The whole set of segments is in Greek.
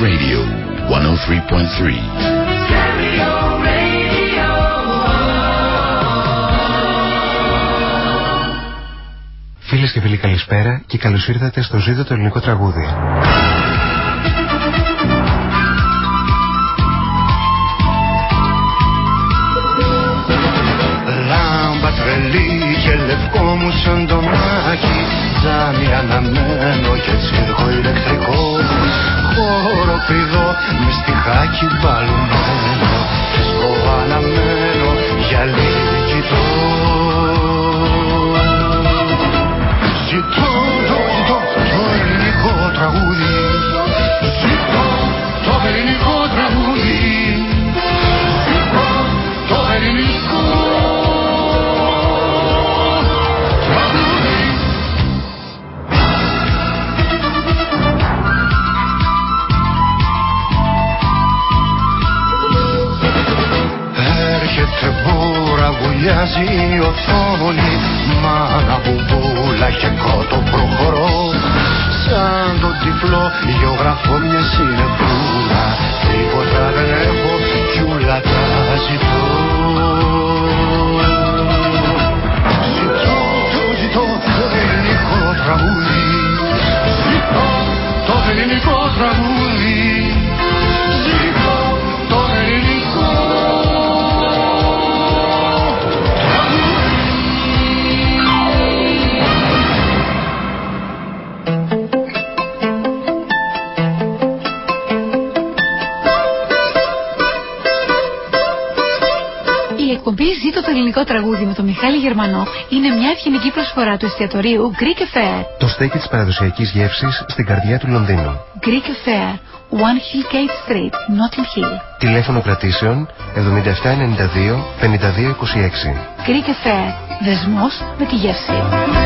Radio 103.3. Φίλες και φίλοι καλησπέρα και καλώς ήρθατε στο ζήτο το ελληνικό τραγούδι. Λάμπα τρελή και λευκό μου σαν το μάκι Τζάμι αναμένο και τσίρκο ηλεκτρικό Χώρο πηδό μες στιχάκι μπαλωμένο Και σκοβ αναμένο για λίγη Ζητώ, το, ζητώ το ελληνικό τραγούδι βουλιάζει η οθόνη Μάνα μπουμπούλα και κότο προχωρώ. Σαν τον τυφλό γεωγραφώ μια συνεπούλα Τίποτα δεν έχω κι ούλα τα ζητώ. Ζητώ, το ζητώ το ελληνικό τραγούδι. Ζητώ το ελληνικό τραγούδι τραγούδι με τον Μιχάλη Γερμανό είναι μια ευγενική προσφορά του εστιατορίου Greek Affair. Το στέκι της παραδοσιακής γεύσης στην καρδιά του Λονδίνου. Greek Affair, One Hillgate Street, Notting Hill. Τηλέφωνο κρατήσεων 7792 5226. Greek Affair, δεσμός με τη γεύση.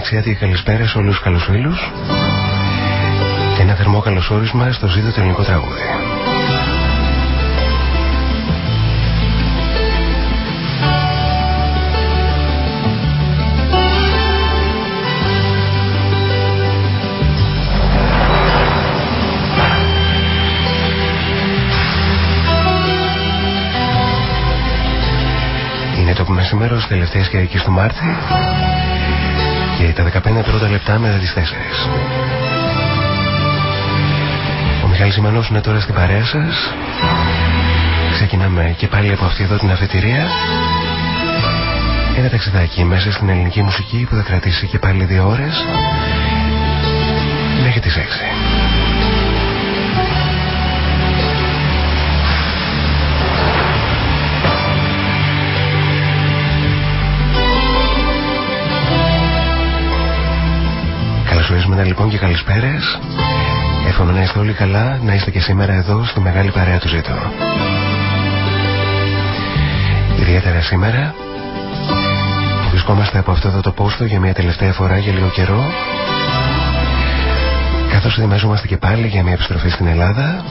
Μια ζεστή ανοιξιάτικη καλησπέρα σε όλους τους καλούς φίλους και ένα θερμό καλωσόρισμα στο ζήτο το ελληνικό τραγούδι. Είναι το μεσημέρος της τελευταίας Κυριακής του Μάρτη και τα 15 πρώτα λεπτά μετά τις 4. Ο Μιχάλης Ιμανός είναι τώρα στην παρέα σας. Ξεκινάμε και πάλι από αυτή εδώ την αφετηρία. Ένα ταξιδάκι μέσα στην ελληνική μουσική που θα κρατήσει και πάλι δύο ώρες μέχρι τις 6. Καλωσορίσματα λοιπόν και καλησπέρες. Εύχομαι να είστε όλοι καλά, να είστε και σήμερα εδώ στη μεγάλη παρέα του Ζήτω. Ιδιαίτερα σήμερα που βρισκόμαστε από αυτό εδώ το πόστο για μια τελευταία φορά για λίγο καιρό Καθώς ετοιμαζόμαστε και πάλι για μια επιστροφή στην Ελλάδα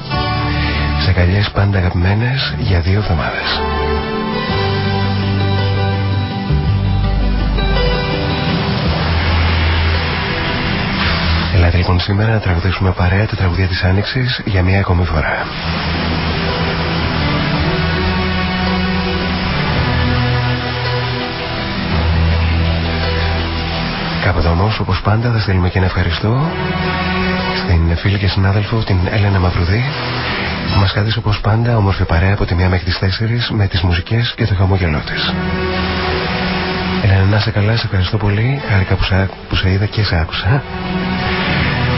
σε καλιές πάντα αγαπημένες για δύο εβδομάδες. Λοιπόν σήμερα να τραγουδήσουμε παρέα τη τραγουδία της Άνοιξης για μια ακόμη φορά. Κάποτε όμως όπως πάντα θα στείλουμε και ένα ευχαριστώ στην φίλη και συνάδελφο την Έλενα Μαυρουδή που μας κάθισε όπως πάντα όμορφη παρέα από τη μία μέχρι τις τέσσερις με τις μουσικές και το χαμόγελό της. Έλενα να είσαι καλά, σε ευχαριστώ πολύ. Χάρηκα που σε, που σε είδα και σε άκουσα.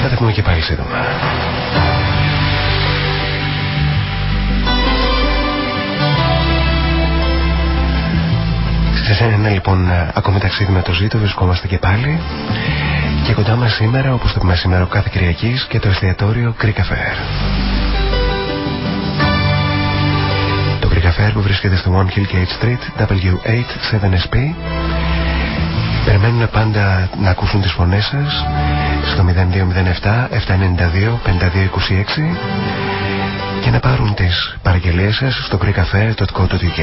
Θα τα πούμε και πάλι σύντομα. Σε ένα λοιπόν ακόμη ταξίδι με το ζήτο βρισκόμαστε και πάλι και κοντά μας σήμερα όπως το μεσημέρο κάθε Κυριακής και το εστιατόριο Greek Affair. Το Greek Affair που βρίσκεται στο One Hill Gate Street W87SP Περιμένουν πάντα να ακούσουν τις φωνές σας στο 0207 792 5226 και να πάρουν τις παραγγελίες σας στο greekcafe.co.uk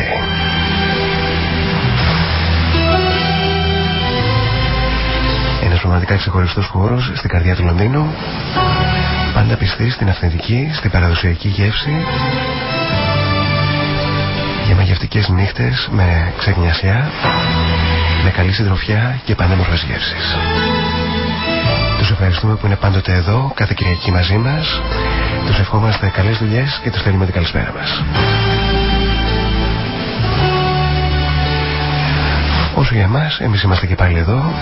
Ένας πραγματικά ξεχωριστός χώρος στην καρδιά του Λονδίνου. Πάντα πιστή στην αυθεντική, στην παραδοσιακή γεύση. Για μαγευτικές νύχτες με ξεγνιασιά με καλή συντροφιά και πανέμορφες γεύσεις. Τους ευχαριστούμε που είναι πάντοτε εδώ, κάθε Κυριακή μαζί μας. Τους ευχόμαστε καλές δουλειές και τους θέλουμε την καλησπέρα μας. Όσο για μας, εμείς είμαστε και πάλι εδώ.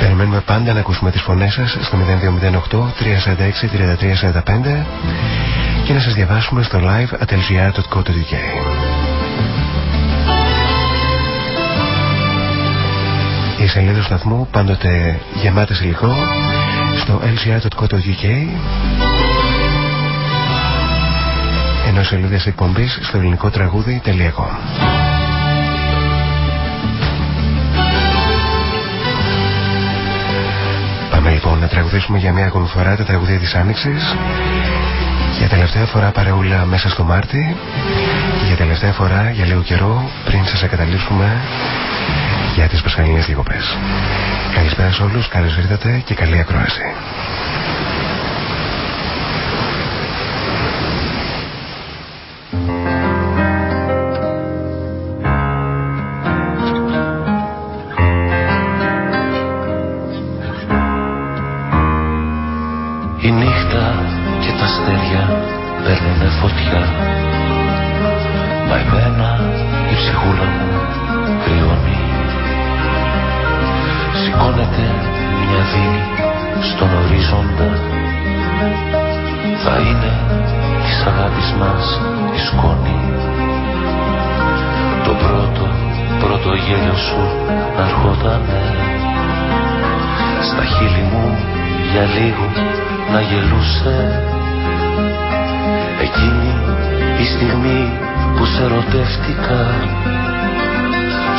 Περιμένουμε πάντα να ακούσουμε τις φωνές σας στο 0208 346 3345 και να σας διαβάσουμε στο live at lgr.co.uk. Οι σελίδες του σταθμού πάντοτε γεμάτες υλικό στο lgr.co.uk ενώ σελίδες εκπομπής στο ελληνικό τραγούδι.com Πάμε λοιπόν να τραγουδήσουμε για μια ακόμη φορά τα τραγουδία της Άνοιξης. Για τελευταία φορά παρεούλα μέσα στο Μάρτι. Και για τελευταία φορά για λίγο καιρό πριν σας εγκαταλείψουμε για τις πασχαλινές διακοπές. Καλησπέρα σε όλους, καλώς ήρθατε και καλή ακρόαση. πρώτο, πρώτο γέλιο σου να Στα χείλη μου για λίγο να γελούσε. Εκείνη η στιγμή που σε ερωτεύτηκα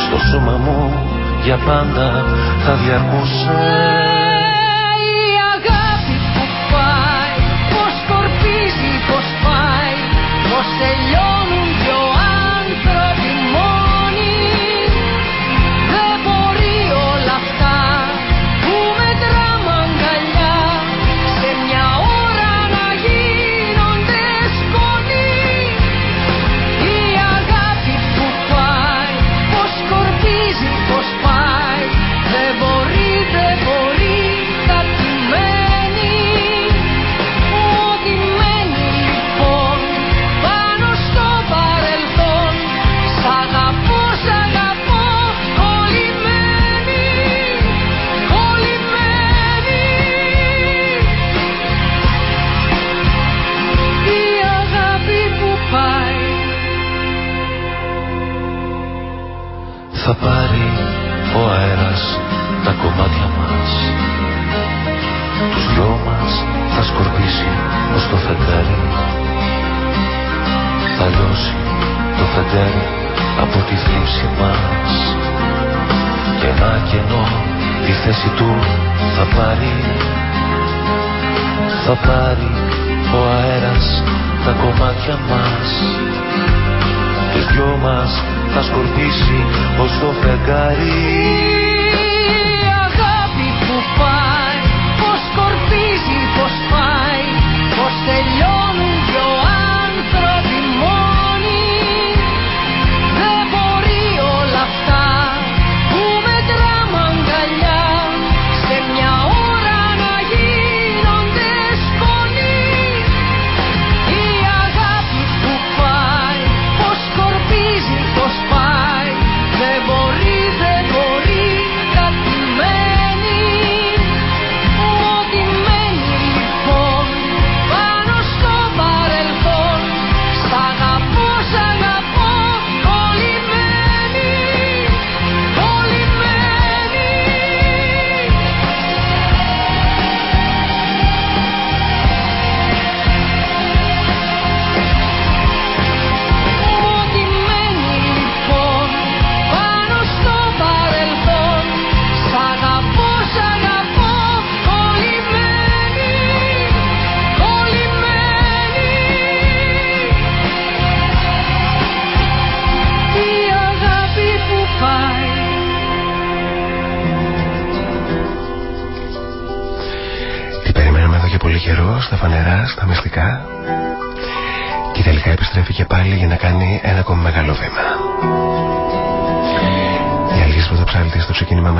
Στο σώμα μου για πάντα θα διαρκούσε. θέση του θα πάρει θα πάρει ο αέρας τα κομμάτια μας. Τους δυο μας θα σκορπίσει ως το φεγγάρι.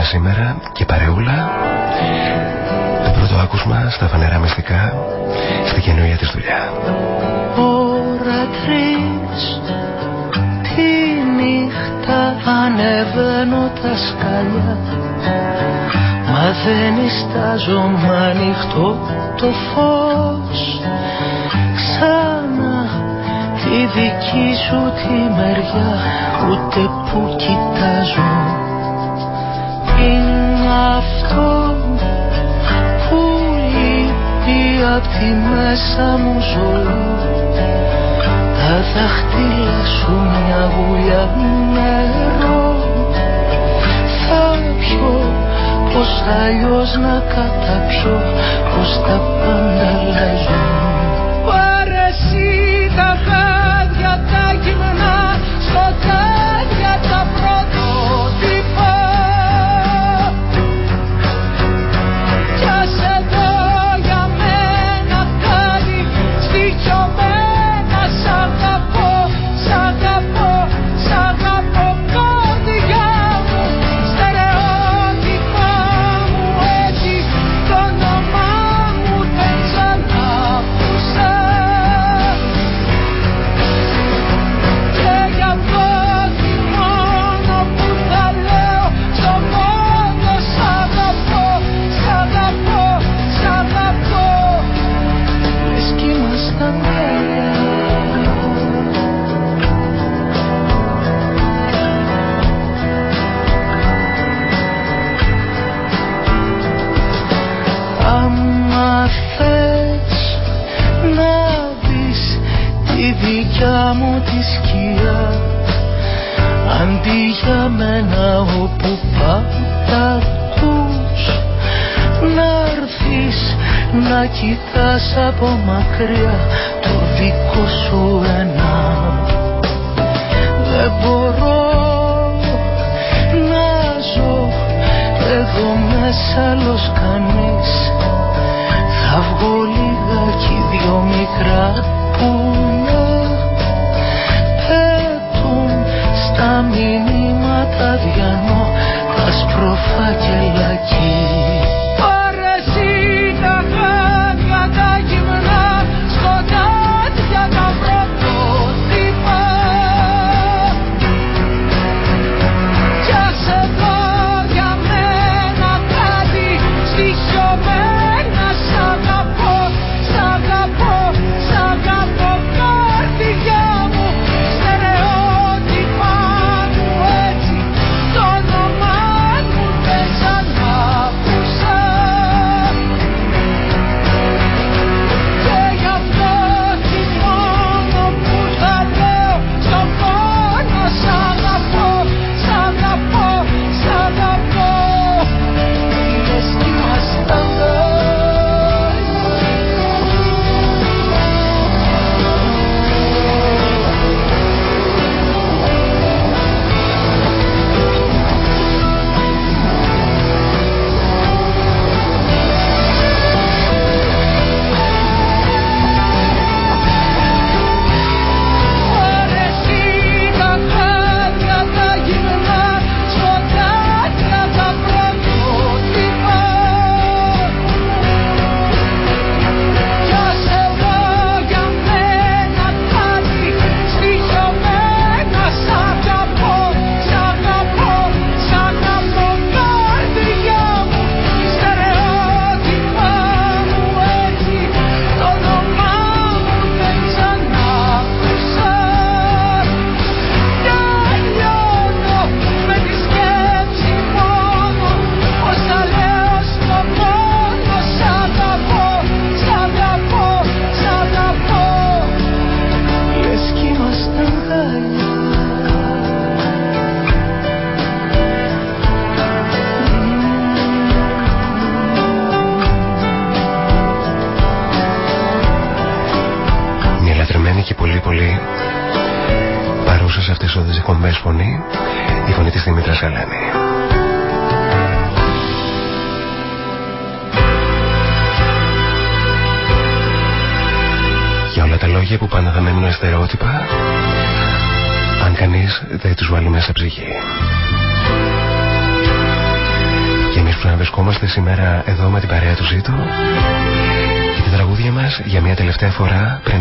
Σήμερα και παρεούλα. Το πρώτο άκουσμα στα φανερά μυστικά στη καινούργια της δουλειά. Ώρα τρεις τη νύχτα ανεβαίνω τα σκαλιά. Μα δεν ιστάζω μ' ανοιχτό το φως. Ξανά τη δική σου τη μεριά Ούτε που κοιτάζω τη μέσα μου ζωή. Τα δάχτυλα σου μια βουλιά νερό. Θα πιω Πώς αλλιώς να καταπιώ Πως τα πάντα αλλάζουν Σ'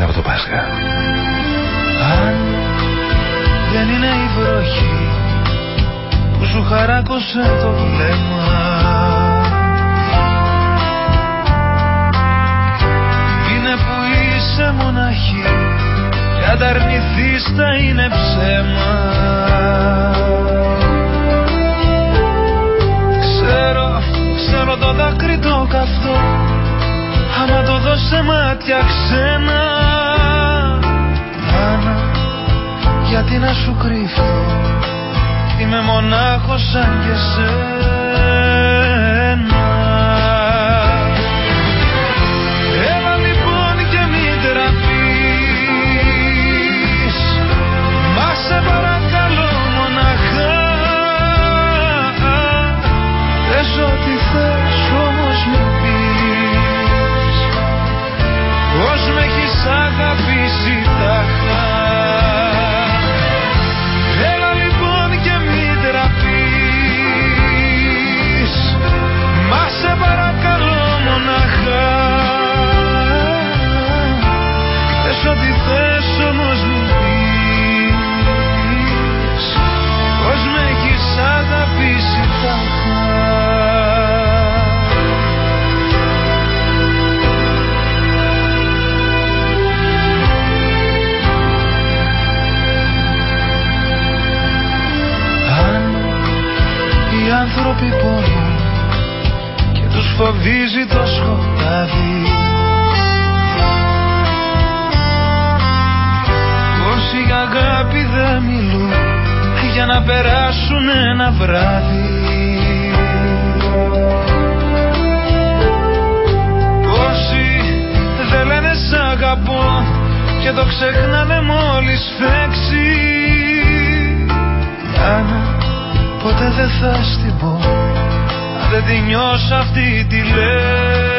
πριν από το Πάσχα. Αν δεν είναι η βροχή που σου χαράκωσε το βλέμμα. Είναι που είσαι μοναχή και αν τα αρνηθείς θα είναι ψέμα. Ξέρω, ξέρω το δάκρυ το καυτό άμα το δώσε μάτια ξένα γιατί να σου κρύφω Είμαι μονάχος σαν και σένα άνθρωποι πονούν και τους φοβίζει το σκοτάδι. Όσοι για αγάπη δεν μιλούν για να περάσουν ένα βράδυ. Όσοι δεν λένε σ' αγαπώ και το ξεχνάνε μόλις φέξει. Άννα, ποτέ δεν θα στην πω αν δεν τη νιώσω αυτή τη λέξη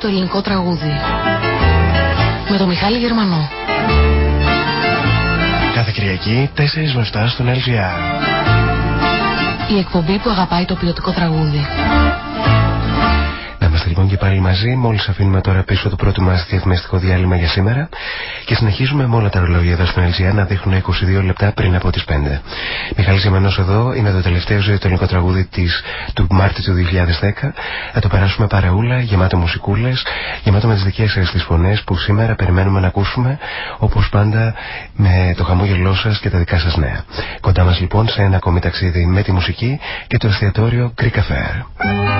το ελληνικό τραγούδι. Με τον Μιχάλη Γερμανό. Κάθε Κυριακή 4 με 7 στον LGR. Η εκπομπή που αγαπάει το ποιοτικό τραγούδι. Να είμαστε λοιπόν και πάλι μαζί μόλις αφήνουμε τώρα πίσω το πρώτο μας διαφημιστικό διάλειμμα για σήμερα και συνεχίζουμε με όλα τα ρολόγια εδώ στην LGR να δείχνουν 22 λεπτά πριν από τις 5. Μιχάλης Ζημανό εδώ είναι το τελευταίο ζωητονικό τραγούδι της, του Μάρτη του 2010. Θα το περάσουμε παρεούλα, γεμάτο μουσικούλες, γεμάτο με τις δικές σας τις φωνές που σήμερα περιμένουμε να ακούσουμε όπως πάντα με το χαμόγελό σας και τα δικά σας νέα. Κοντά μας λοιπόν σε ένα ακόμη ταξίδι με τη μουσική και το εστιατόριο Greek Affair.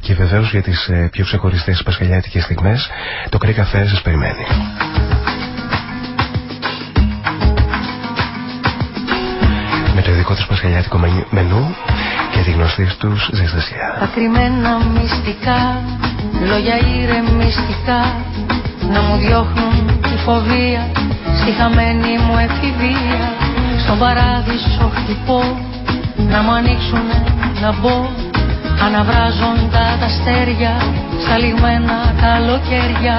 Και βεβαίως για τις ε, πιο ξεχωριστές πασχαλιάτικες στιγμές, το κρύο καφέ σας περιμένει. Με το ειδικό τους πασχαλιάτικο μενού και τη γνωστή τους ζεστασία. Τα κρυμμένα μυστικά, λόγια ηρεμιστικά, να μου διώχνουν τη φοβία στη χαμένη μου εφηβεία. Στον παράδεισο χτυπώ, να μου ανοίξουν να μπω Αναβράζοντα τα αστέρια στα λιγμένα καλοκαίρια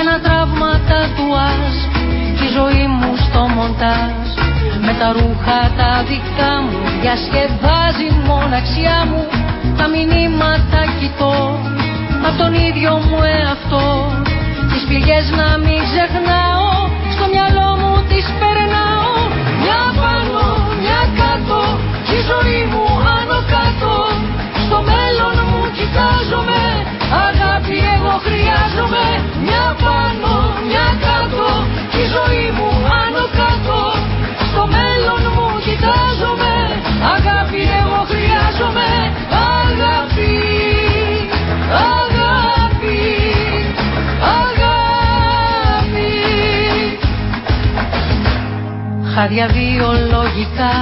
Ένα τραύμα τατουάζ τη ζωή μου στο μοντάζ. Με τα ρούχα τα δικά μου διασκεδάζει μοναξιά μου Τα μηνύματα κοιτώ απ' τον ίδιο μου εαυτό. Τις πληγές να μην ξεχνάω στο μυαλό μου πάνω, μια κάτω η ζωή μου άνω κάτω. Στο μέλλον μου κοιτάζομαι Αγάπη εγώ χρειάζομαι. Αγάπη, αγάπη, αγάπη. Χάδια βιολογικά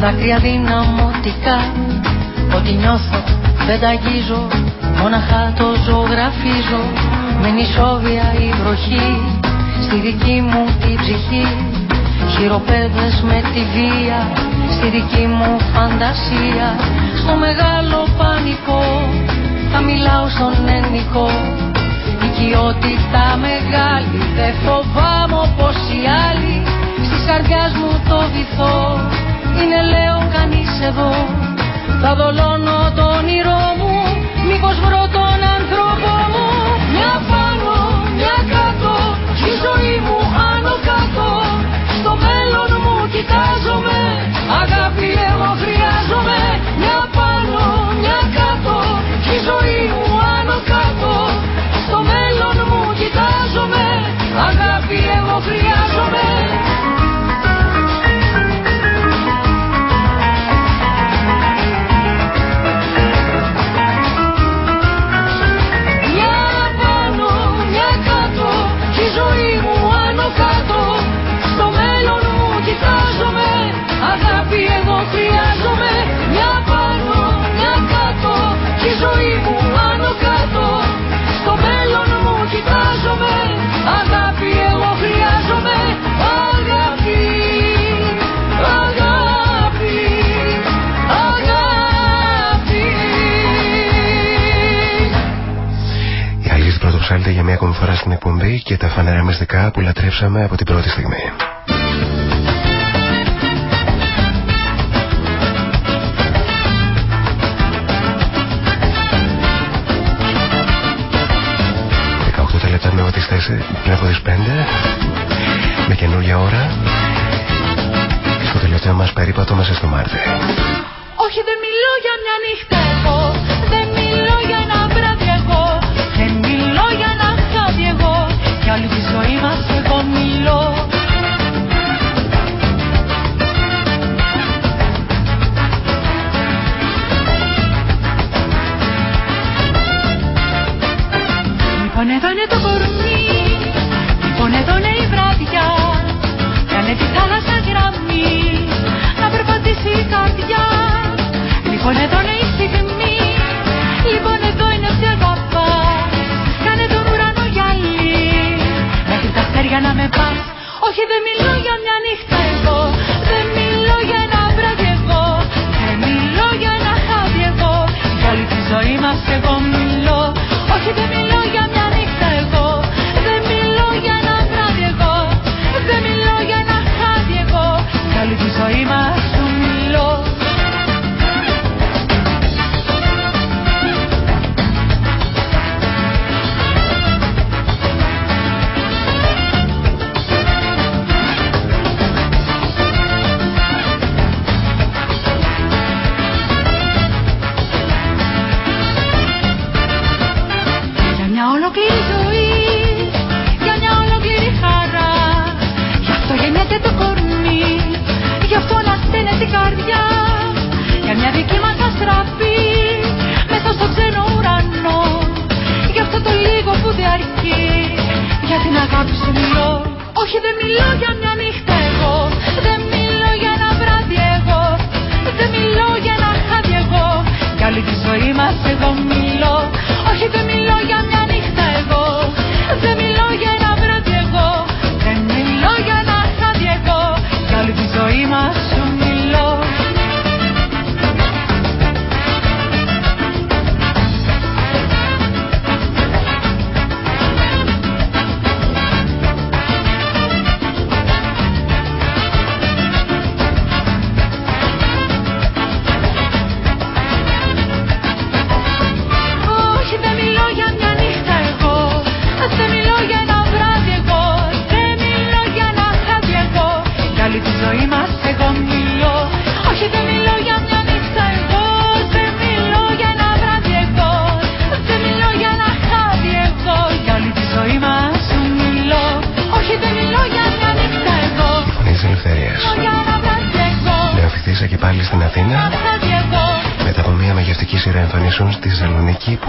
Δάκρυα δυναμωτικά. Ό,τι νιώθω δεν τα αγγίζω Μόναχα το ζωγραφίζω Με νησόβια η βροχή Στη δική μου την ψυχή. Χειροπέδες με τη βία Στη δική μου φαντασία. Στο μεγάλο πανικό Θα μιλάω στον ενικό Οικειότητα μεγάλη Δεν φοβάμαι όπως οι άλλοι. Στις καρδιάς μου το βυθό Είναι λέω κανείς εδώ. Θα δολώνω το όνειρό μου Μήπως βρω τον ζωή μου άνω κάτω. Στο μέλλον μου κοιτάζομαι Αγάπη εγώ χρειάζομαι. Μια πάνω, μια κάτω Η ζωή μου άνω κάτω. Στο μέλλον μου κοιτάζομαι Αγάπη εγώ χρειάζομαι φορά στην εκπομπή και τα φανερά μυστικά που λατρεύσαμε από την πρώτη στιγμή. λεπτά με τις 4 πριν από τις 5 με καινούργια ώρα στο τελευταίο μας περίπατο μέσα στο Μάρτι. Όχι δεν μιλώ για μια νύχτα de mi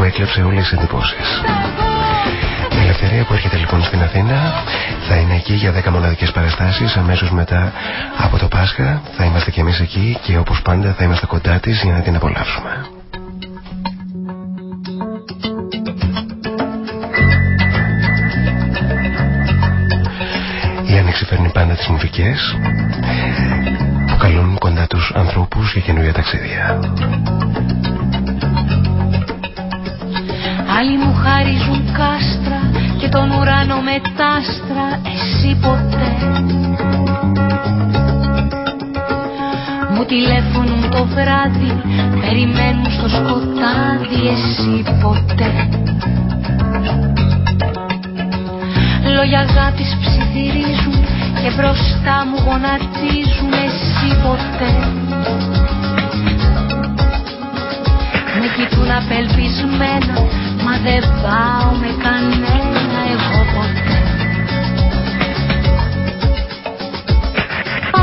έκλεψε όλες τις εντυπώσεις. Η ελευθερία που έρχεται λοιπόν στην Αθήνα θα είναι εκεί για 10 μοναδικές παραστάσεις αμέσως μετά από το Πάσχα. Θα είμαστε κι εμείς εκεί και όπως πάντα θα είμαστε κοντά της για να την απολαύσουμε. Η Άνοιξη φέρνει πάντα τις μουσικές που καλούν κοντά τους ανθρώπους για καινούργια ταξίδια. Άλλοι μου χαρίζουν κάστρα και τον ουρανό με τάστρα Εσύ ποτέ. Μου τηλέφωνουν το βράδυ Περιμένουν στο σκοτάδι. Εσύ ποτέ. Λόγια αγάπης ψιθυρίζουν Και μπροστά μου γονατίζουν. Εσύ ποτέ. Με κοιτούν απελπισμένα Μα δεν πάω με κανένα εγώ ποτέ.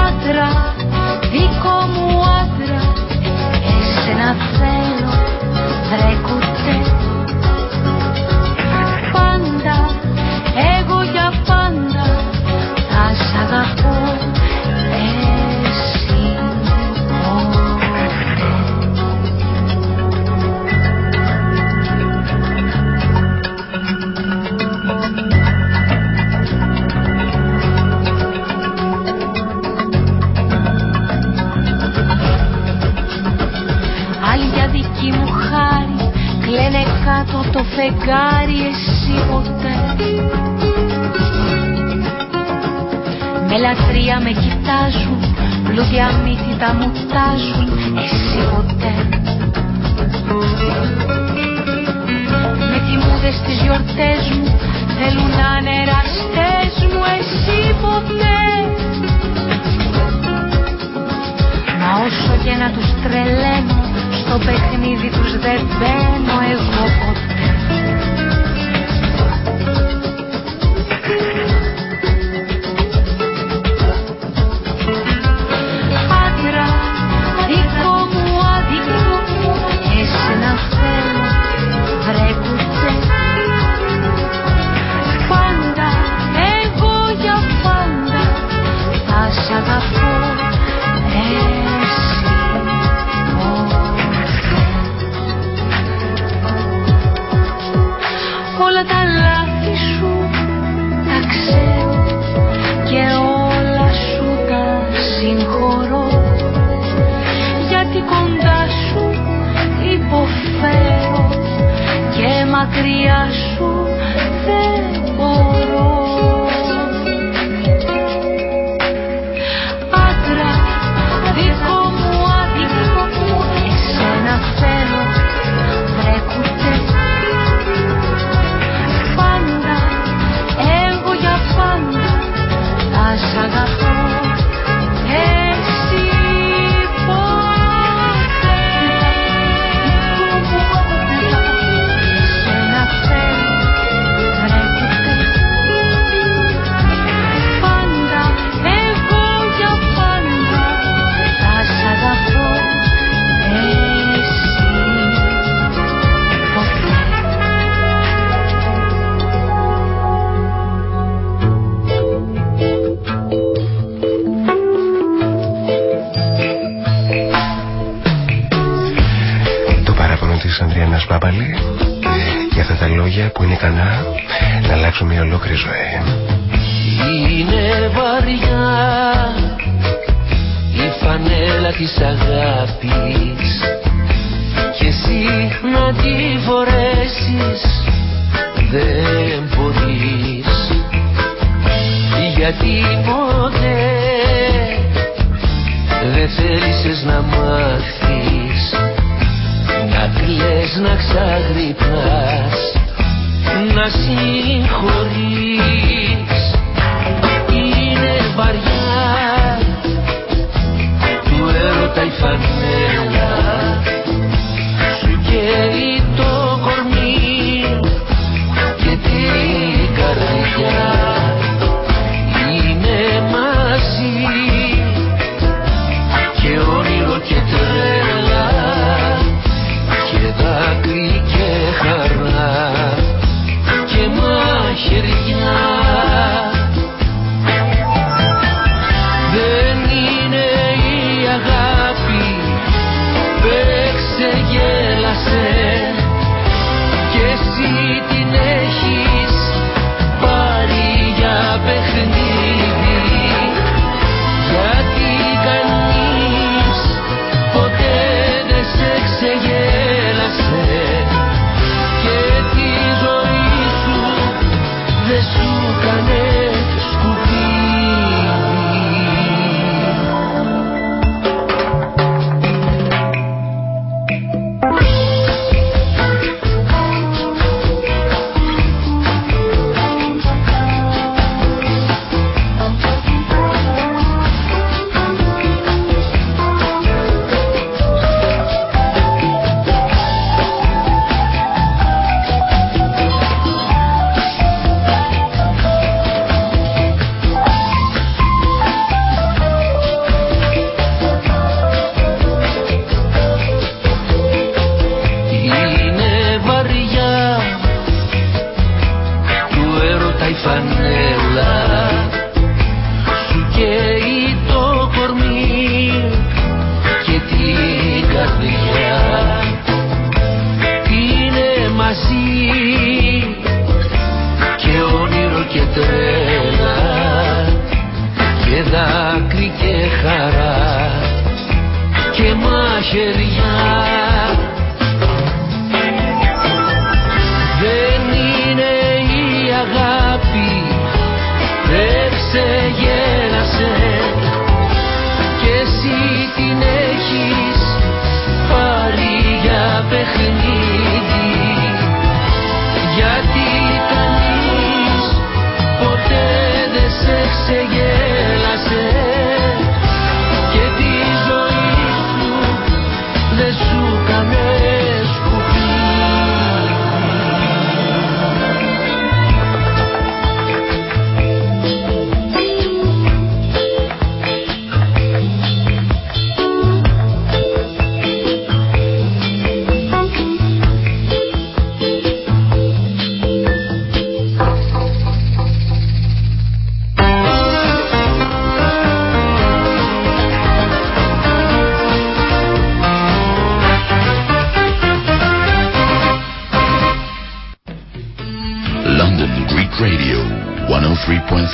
Άντρα, δικό μου άντρα Εσένα θέλω, βρε φεγγάρι Εσύ ποτέ. Με λατρεία με κοιτάζουν Πλούτια μύθιτα μου τάζουν Εσύ ποτέ. Με τιμούδες τις γιορτές μου Θέλουν να είναι εραστές μου Εσύ ποτέ. Μα όσο και να τους τρελαίνω Στο παιχνίδι τους δεν μπαίνω εγώ ποτέ μακριά σου είναι ικανά να αλλάξουν μια ολόκληρη ζωή. Είναι βαριά η φανέλα της αγάπης και εσύ να τη φορέσεις δεν μπορείς γιατί ποτέ δεν θέλησες να μάθεις να κλαις να ξαγρυπείς να συγχωρείς. Είναι βαριά. Του έρωτα η φανέλα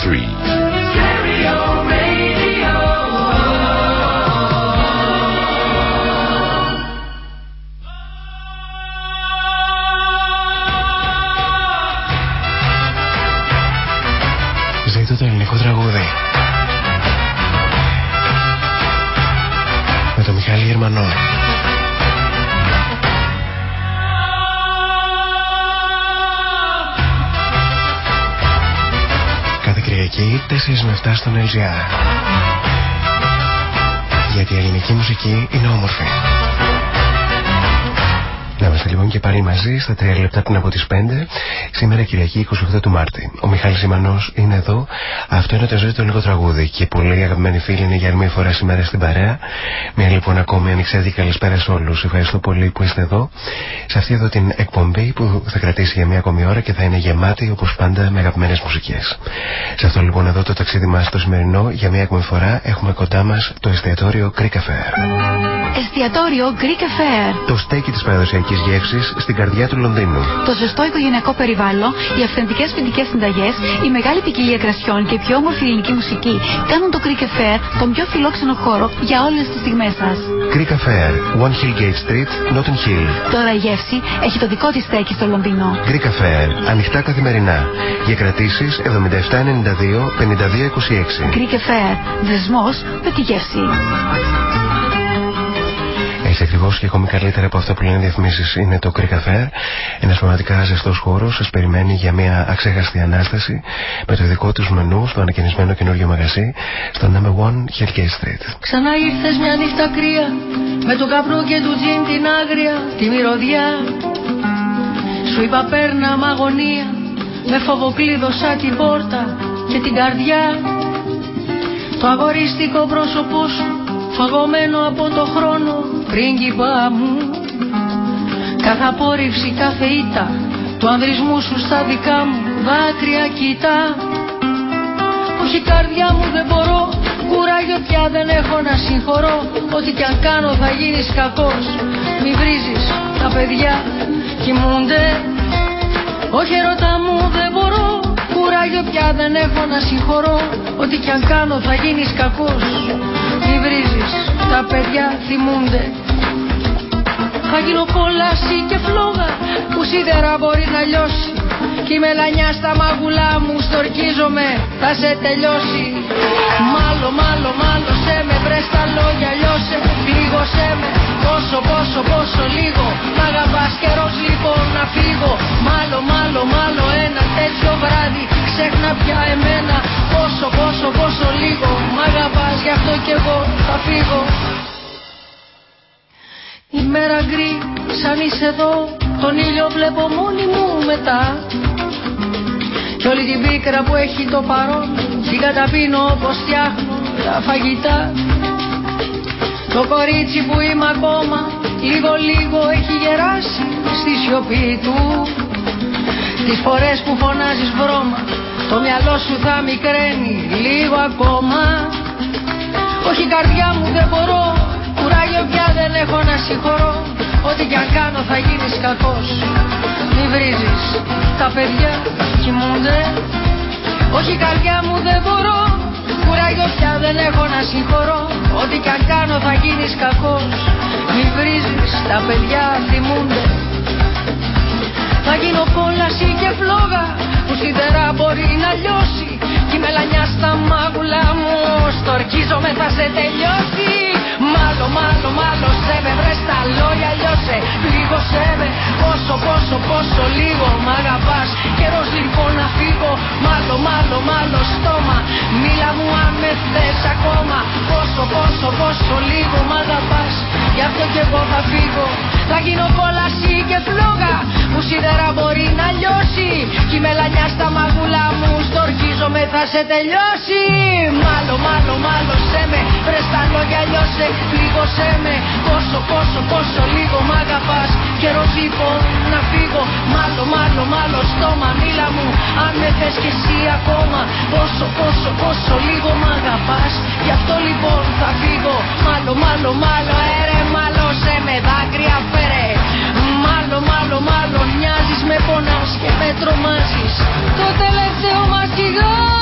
three. Στον LGR. Γιατί η ελληνική μουσική είναι όμορφη. Να είμαστε λοιπόν και πάλι μαζί στα 3 λεπτά πριν από τις 5. Σήμερα Κυριακή 28 του Μάρτη. Ο Μιχάλης Σιμανός είναι εδώ. Αυτό είναι το ζωή το λίγο τραγούδι. Και πολύ αγαπημένοι φίλοι είναι για άλλη μια φορά σήμερα στην παρέα. Μια λοιπόν ακόμη ανοιξέδη καλησπέρα σε όλους. Ευχαριστώ πολύ που είστε εδώ. Σε αυτή εδώ την εκπομπή που θα κρατήσει για μια ακόμη ώρα και θα είναι γεμάτη όπως πάντα με αγαπημένες μουσικές. Σε αυτό λοιπόν εδώ το ταξίδι μας το σημερινό για μια ακόμη φορά έχουμε κοντά μας το εστιατόριο Greek Affair. Εστιατόριο Greek Affair. Το στέκι της παραδοσιακής γεύση στην καρδιά του Λονδίνου. Το ζεστό οικογενειακό περιβάλλον, οι αυθεντικές φοιτητικές συνταγές, η μεγάλη ποικιλία κρασιών και η πιο όμορφη ελληνική μουσική κάνουν το Greek Affair τον πιο φιλόξενο χώρο για όλες τις στιγμές σας. Greek Affair, One Hill Gate Street, Notting Hill. Τώρα η γεύση έχει το δικό της στέκι στο Λονδίνο. Greek Affair, ανοιχτά καθημερινά. Για κρατήσεις 7792-5226. Greek Affair, δεσμός με τη γεύση. Έχει ακριβώ και ακόμη καλύτερα από αυτό που λένε διαφημίσεις είναι το Greek Affair. Ένας πραγματικά ζεστός χώρος σας περιμένει για μια αξέχαστη ανάσταση με το δικό τους μενού στο ανακαινισμένο καινούριο μαγαζί στο Number One Hillgate Street. Ξανά ήρθες μια νύχτα κρύα με το καπνό και του τζιν την άγρια, τη μυρωδιά. Σου είπα παίρνα αγωνία με φοβοκλείδωσα την πόρτα και την καρδιά. Το αγορίστικο πρόσωπό σου φαγωμένο από το χρόνο πρίγκιπα μου. Κάθε απόρριψη, κάθε ήττα του ανδρισμού σου στα δικά μου δάκρυα κοιτά. Όχι καρδιά μου δεν μπορώ κουράγιο πια δεν έχω να συγχωρώ. Ό,τι κι αν κάνω θα γίνεις κακός Μη βρίζεις τα παιδιά κοιμούνται. Όχι ερώτα μου δεν μπορώ κουράγιο πια δεν έχω να συγχωρώ. Ό,τι κι αν κάνω θα γίνεις κακός Μη βρίζεις. Τα παιδιά θυμούνται. Θα γίνω κόλαση και φλόγα. Που σίδερα μπορεί να λιώσει Κι η μελανιά στα μάγουλά μου στορκίζομαι θα σε τελειώσει. Μάλλο, μάλλο, μάλλο σε με βρες τα λόγια λιώσε. Πλήγωσέ με πόσο, πόσο, πόσο λίγο. Μ' αγαπάς καιρός λοιπόν να φύγω. Μάλλο, μάλλο, μάλλο ένα τέτοιο βράδυ Ξέχνα πια εμένα. Πόσο, πόσο, πόσο λίγο. Μ' αγαπάς γι' αυτό κι εγώ θα φύγω. Η μέρα γκρι σαν είσαι εδώ Τον ήλιο βλέπω μόνη μου μετά. Κι όλη την πίκρα που έχει το παρόν Την καταπίνω όπως φτιάχνω τα φαγητά. Το κορίτσι που είμαι ακόμα Λίγο λίγο έχει γεράσει στη σιωπή του. Τις φορές που φωνάζεις βρώμα Το μυαλό σου θα μικραίνει λίγο ακόμα. Όχι καρδιά μου δεν μπορώ Κουράγιο πια δεν έχω να συγχωρώ Ό,τι κι αν κάνω θα γίνεις κακός Μη βρίζεις Τα παιδιά κοιμούνται. Όχι καρδιά μου δεν μπορώ. Κουράγιο πια δεν έχω να συγχωρώ. Ό,τι κι αν κάνω θα γίνεις κακός Μη βρίζεις Τα παιδιά θυμούνται. Θα γίνω κόλαση και φλόγα Που σιδερά μπορεί να λιώσει. Κι η μελανιά στα μάγουλα μου Στορκίζομαι θα σε τελειώσει Μάλλον, μάλλον, μάλλον σε με βρες τα λόγια λιώσε. Πλήγωσέ με πόσο, πόσο, πόσο λίγο μ' αγαπάς. Καιρός λοιπόν να φύγω Μάλλον, μάλλον, μάλλον στόμα. Μίλα μου αν με θες ακόμα. Πόσο, πόσο, πόσο λίγο μ' αγαπάς. Γι' αυτό κι εγώ θα φύγω. Θα γίνω κόλαση και φλόγα Που σίδερα μπορεί να λιώσει. Κι η μελανιά στα μαγούλα μου Στορκίζομαι θα σε τελειώσει. Μάλλον, μάλλον, μάλλον σε με Βρες τα λόγια λιώσε Πλήγωσέ με πόσο, πόσο, πόσο λίγο μ' αγαπάς. Καιρός λοιπόν να φύγω. Μάλλον, μάλλον, μάλλον στόμα Μίλα μου. Αν με θες κι εσύ ακόμα Πόσο, πόσο, πόσο λίγο μ' αγαπάς. Γι' αυτό λοιπόν θα φύγω. Μάλλον, μάλλον, μάλλον έρε Μάλλωσε με δάκρυα φέρε. Μάλλον, μάλλον, μάλλον Μοιάζεις με πονάς και με τρομάζεις. Το τελευταίο μας τσιγάρο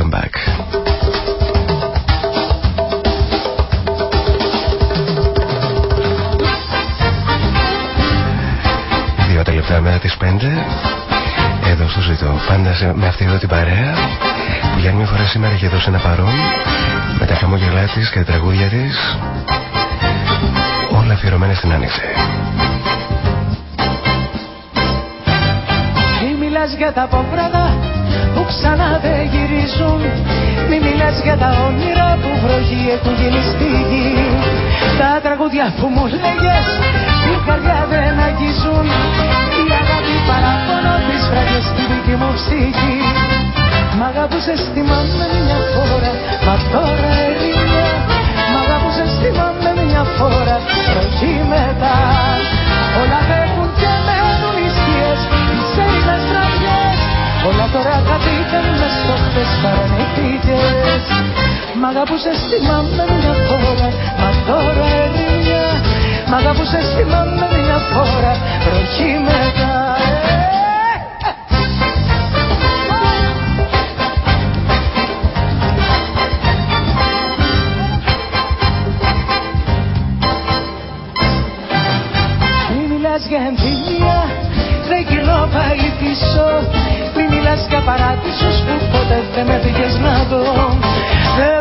Alice welcome back. Δύο τα λεπτά μετά τις 5 στο ζήτο. Πάντα με αυτή εδώ την παρέα που για μια φορά σήμερα έχει δώσει ένα παρόν με τα χαμόγελά της και τα τραγούδια της. Όλα αφιερωμένα στην άνοιξη. Μη μιλάς για τα πόβρατα που ξανά δεν γυρίζουν. Μη μιλάς για τα όνειρα που βροχή έχουν γίνει στη γη. Τα τραγούδια που μου λέγες η καρδιά δεν αγγίζουν. Η αγάπη παράπονο της βραδιές στη δική μου ψυχή. Μ' αγαπούσες θυμάμαι μια φορά Μα τώρα ερήμια Μ' αγαπούσες θυμάμαι μια φορά Προχή Όλα τώρα κατήκαν μες στο χθες παρανηθήκες Μ' αγαπούσες θυμάμαι μια φορά Μα τώρα ερήμια Μ' αγαπούσες θυμάμαι μια φορά Προχή μετά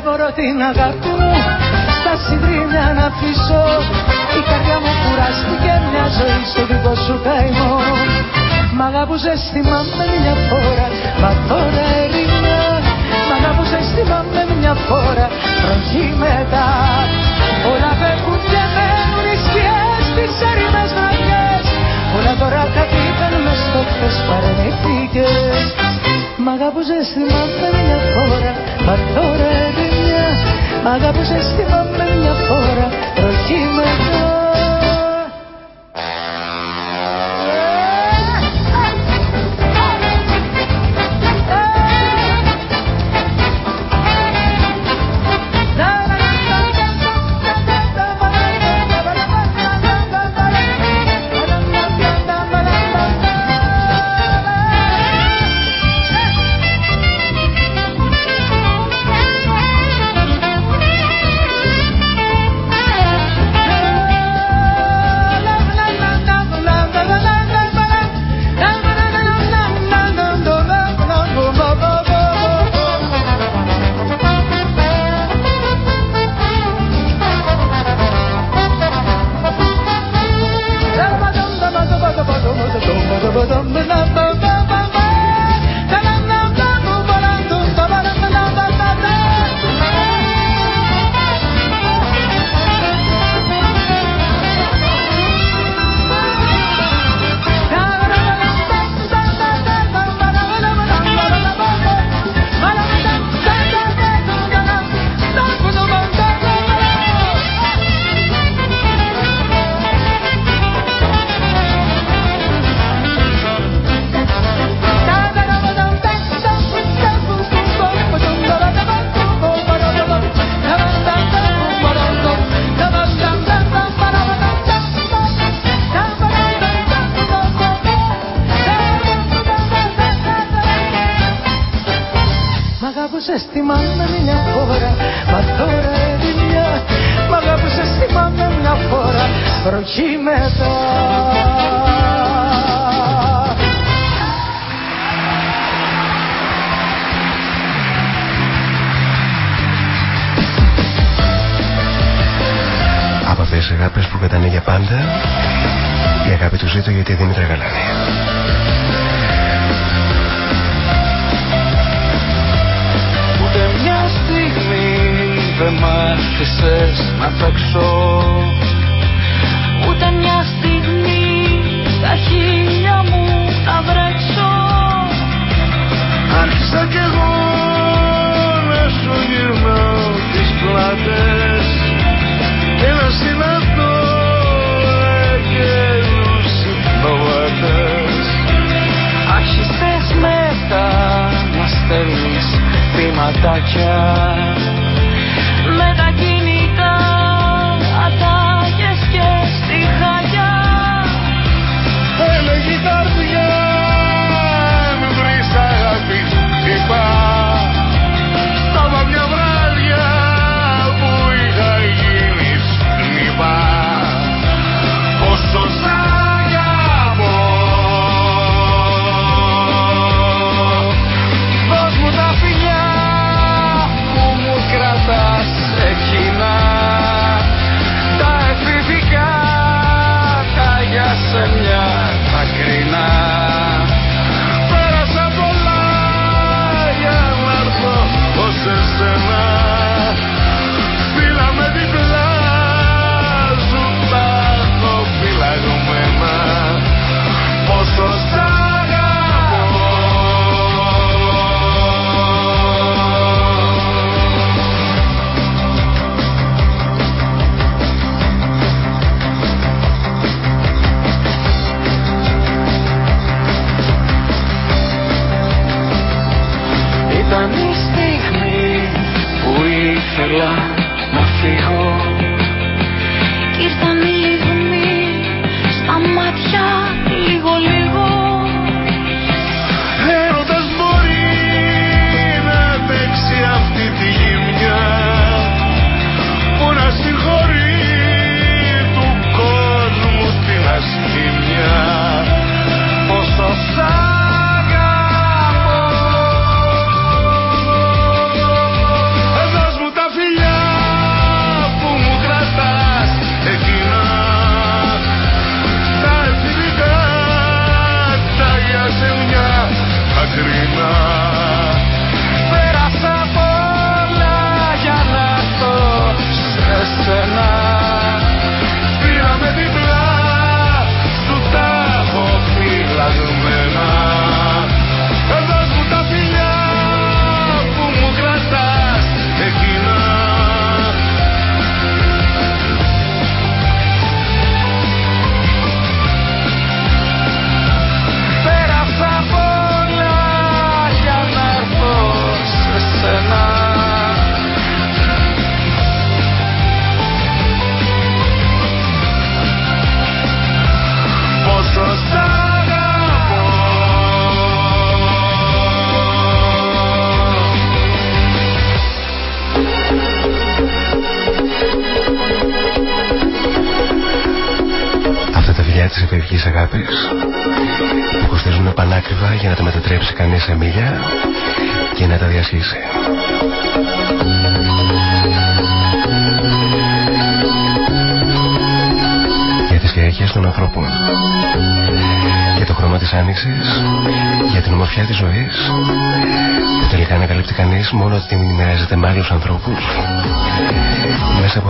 Δεν μπορώ την αγάπη μου. Στα συντρίμια να αφήσω Η καρδιά μου κουράστηκε μια ζωή στο δικό σου καημό. Μ' αγαπούσες θυμάμαι μια φορά. Μα τώρα ερήμια Μ' αγαπούσες θυμάμαι μια φορά. Προχή μετά. Όλα φεύγουν και μένουν οι σκιές τις έρημες Όλα τώρα κατήκαν μες στο χθες παρενηθήκες. Μ' αγάπουσες θυμάμαι μια φορά. Μα τώρα μια Μ' αγάπουσες θυμάμαι μια φορά Προκείμενα με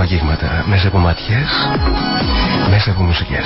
μέσα από αγγίγματα, μέσα από ματιές μέσα από μουσικές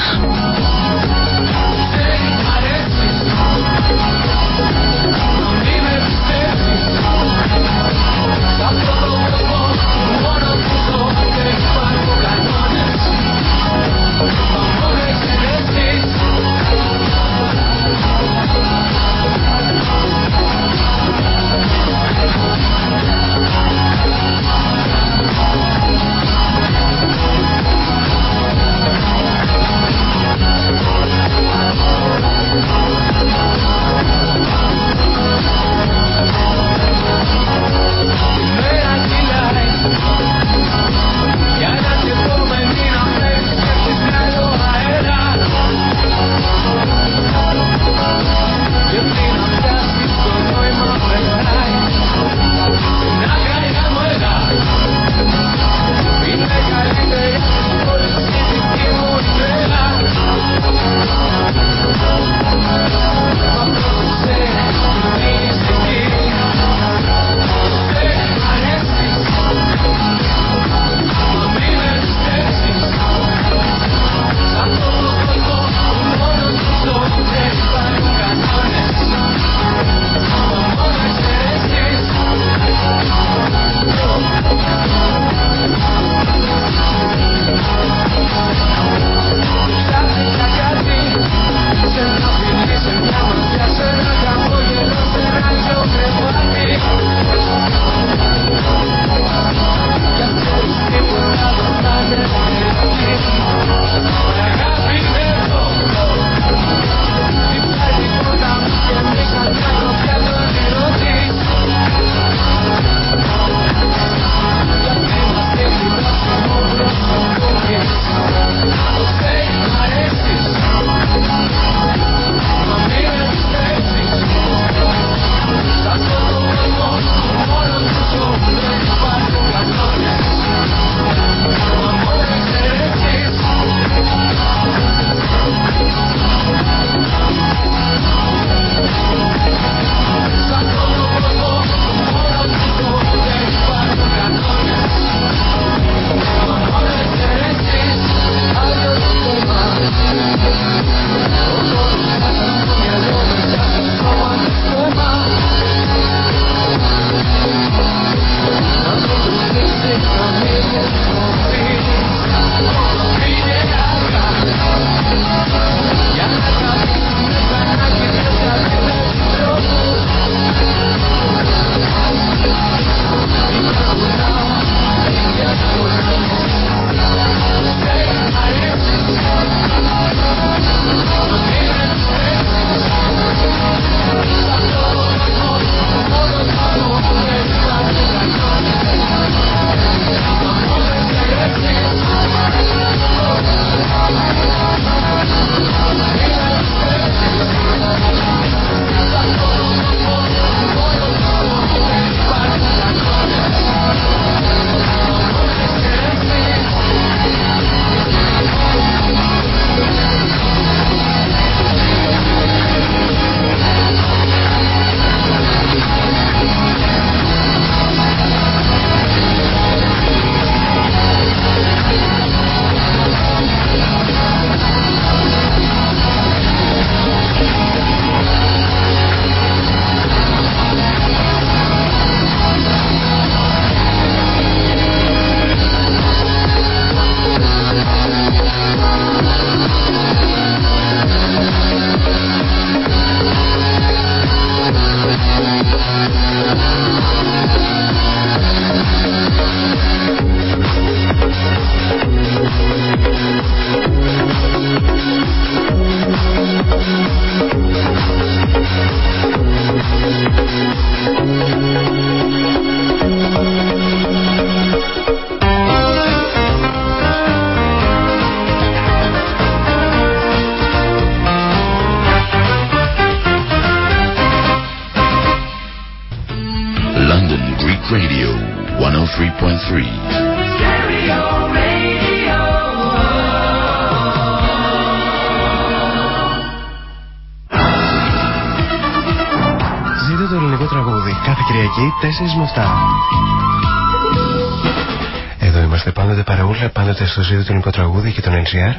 στο ζήτο του ελληνικό τραγούδι και τον LCR.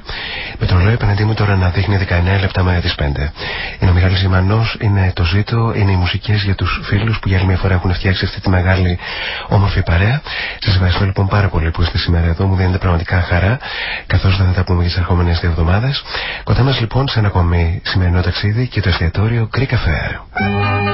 Με τον λόγο απέναντί μου τώρα να δείχνει 19 λεπτά με τις 5. Είναι ο Μιχάλης Ζημανός, είναι το ζήτο, είναι οι μουσικές για τους φίλους που για άλλη μια φορά έχουν φτιάξει αυτή τη μεγάλη όμορφη παρέα. Σας ευχαριστώ λοιπόν πάρα πολύ που είστε σήμερα εδώ, μου δίνετε πραγματικά χαρά, καθώς δεν θα τα πούμε για τις ερχόμενες δύο εβδομάδες. Κοντά μας λοιπόν σε ένα ακόμη σημερινό ταξίδι και το εστιατόριο Greek Affair.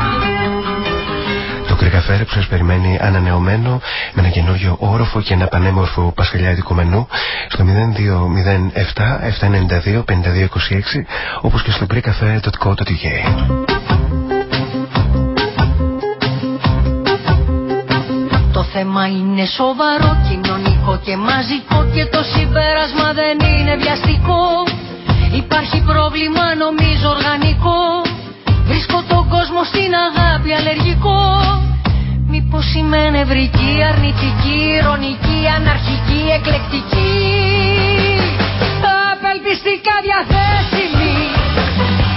Το Greek Affair που σας περιμένει ανανεωμένο με ένα καινούριο όροφο και ένα πανέμορφο πασχαλιάτικο μενού στο 0207-792-5226 όπως και στο greekaffair.co.uk. Το θέμα είναι σοβαρό, κοινωνικό και μαζικό και το συμπέρασμα δεν είναι βιαστικό. Υπάρχει πρόβλημα νομίζω οργανικό. Βρίσκω τον κόσμο στην αγάπη αλλεργικό. Μήπως είμαι νευρική, αρνητική, ηρωνική, αναρχική, εκλεκτική; Απελπιστικά διαθέσιμη.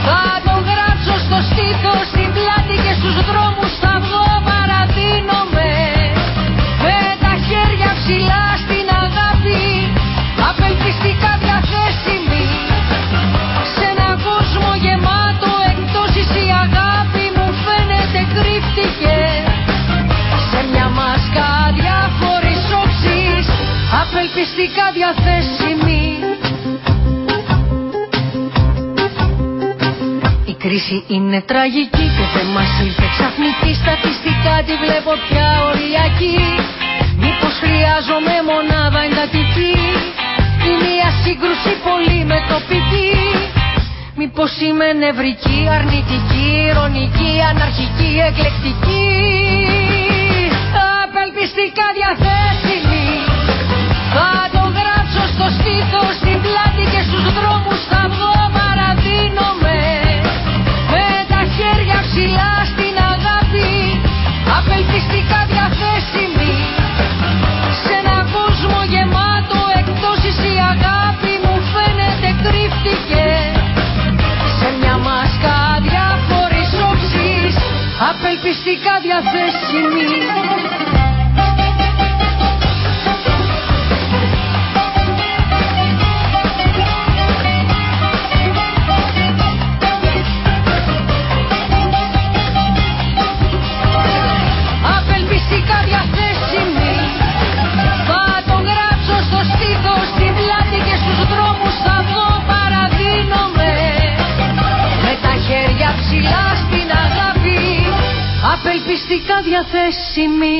Θα το γράψω στο στήθος, στην πλάτη και στους δρόμους θα βγω παραδίνομαι. Με τα χέρια ψηλά απελπιστικά διαθέσιμη. Η κρίση είναι τραγική και δεν μας ήλθε ξαφνική Στατιστικά. Τη βλέπω πια οριακή. Μήπως χρειάζομαι μονάδα εντατική; Ή μια σύγκρουση πολύ με τοπική Μήπως είμαι νευρική, αρνητική, ηρωνική, αναρχική, εκλεκτική; Απελπιστικά διαθέσιμη. Θα το γράψω στο στήθος, στην πλάτη και στους δρόμους θα βγω παραδίνομαι Με τα χέρια ψηλά στην αγάπη Απελπιστικά διαθέσιμη. Σε ένα κόσμο γεμάτο εκτόσεις η αγάπη μου φαίνεται κρύφτηκε. Σε μια μάσκα διάφορες όψεις Απελπιστικά διαθέσιμη Απελπιστικά διαθέσιμη.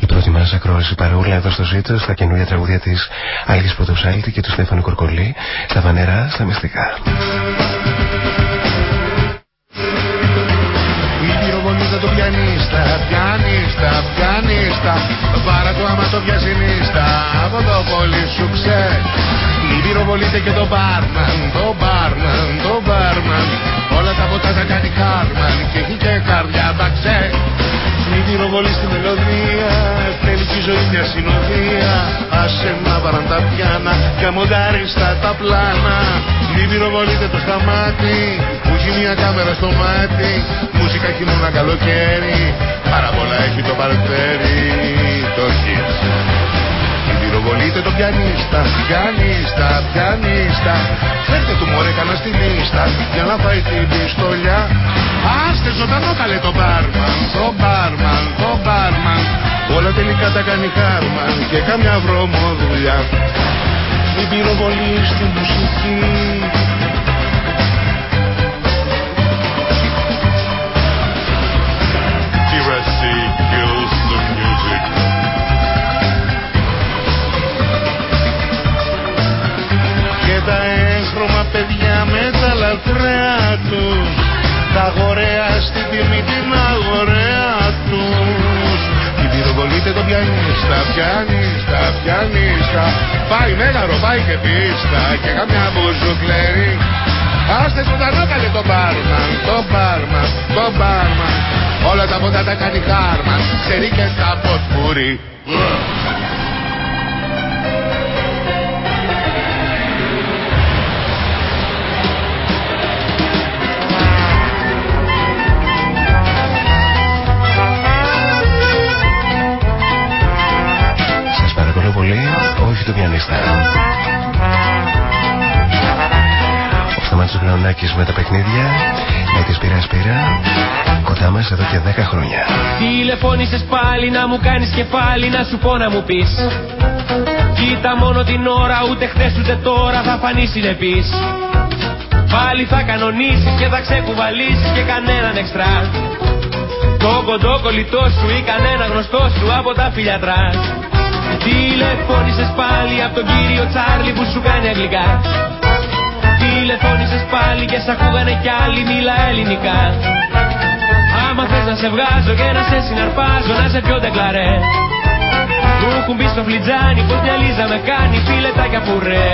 Η πρώτη μας ακρόασης παρούλα εδώ στο ζήτο στα καινούργια τραγούδια της Άλγης Πρωτοσάλτη και του Στέφανου Κορκολή στα βανερά, στα μυστικά. Η πυροβολίδα του πιανίστα, πιανίστα, πιανίστα Πάρα το άμα το βιαζινίστα, από το πολύ σου ξέ Μην πυροβολείτε και το μπάρμαν, το μπάρμαν, το μπάρμαν Όλα τα ποτά τα κάνει κάρμαν και έχει και καρδιά μπαξέ Μην πυροβολείς τη μελωδία, θέλει και η ζωή μια συνοδεία. Άσε να βαραν τα πιάνα και αμοντάριστα τα πλάνα. Μην πυροβολείτε το σταμάτη που έχει μια κάμερα στο μάτι. Μουσικά χειμώνα καλοκαίρι Πάρα πολλά έχει το παρτέρι Το hit Μην πυροβολείτε το πιανίστα Πιανίστα, πιανίστα. Φέρτε του μωρέ κανένα στη λίστα Για να φάει την πιστολιά. Άστε ζωντανό καλέ το μπάρμαν Το μπάρμαν, το μπάρμαν. Όλα τελικά τα κάνει χάρμαν Και καμιά βρώμο δουλειά Μην πυροβολείς τη μουσική τα λατρέα τους Τα αγορέα στην τιμή την αγορέα τους. Την πυροβολείτε το πιανίστα, πιανίστα, πιανίστα Πάει μέγαρο, πάει και πίστα και καμιά μπουζουκλέρι. Άστε ζωντανό καλέ το μπάρμαν, το μπάρμαν, το μπάρμαν. Όλα τα ποτά τα κάνει χάρμα, ξέρει και τα ποτπούρι του πιανίστα. Ο Σταμάτης Γραουνάκης με τα παιχνίδια, με τη σπήρα σπήρα, κοντά μας εδώ και 10 χρόνια. Τηλεφώνησες πάλι να μου κάνεις και πάλι να σου πω να μου πεις. Κοίτα μόνο την ώρα, ούτε χθες ούτε τώρα θα φανείς συνεπής. Πάλι θα κανονίσεις και θα ξεκουβαλήσεις και κανέναν εξτρά. Το κοντό κολλητό σου ή κανένα γνωστό σου από τα φιλιατρά. Τηλεφώνησες πάλι από τον κύριο Τσάρλι που σου κάνει αγγλικά. Τηλεφώνησες πάλι και σ' ακούγανε κι άλλοι μίλα ελληνικά. Άμα θες να σε βγάζω και να σε συναρπάζω να σε πιο ντεκλαρέ. Μου έχουν μπει στο φλιτζάνι πως μια λίζα με κάνει φίλετα και απουρέ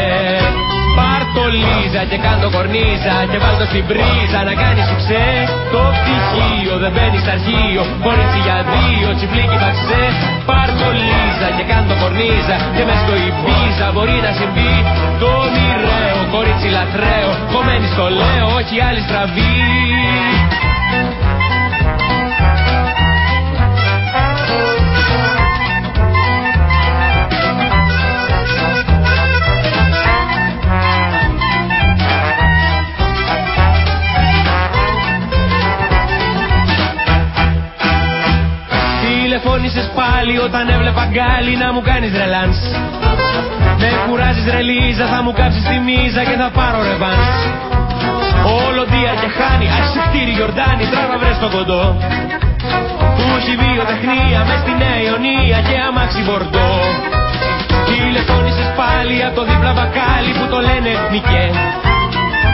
Πάρτο λίζα και κάντο κορνίζα και βάλτο στην πρίζα. Να κάνεις ξέ Το πτυχίο δεν μπαίνεις στα αρχείο. Κορίτσι για δύο τσιπλίκι παξέ Πάρτο λίζα και κάντο κορνίζα και μες στο Ιμπίζα. Μπορεί να συμβεί Το μοιραίο κορίτσι λατρέο Κομμένη στο λέω όχι άλλη στραβή πάλι όταν έβλεπα γκάλι να μου κάνεις ρελάνς Με κουράζεις ρελίζα, θα μου κάψεις τη μίζα και θα πάρω ρεβάνς Όλο δία και χάνει, κτίρι Γιορτάνη, τράβα βρες το κοντό. Που έχει βιοτεχνία μες στη Νέα Ιωνία και αμάξι μπορτό. Τηλεφώνησες πάλι από το δίπλα μπακάλι που το λένε εθνικέ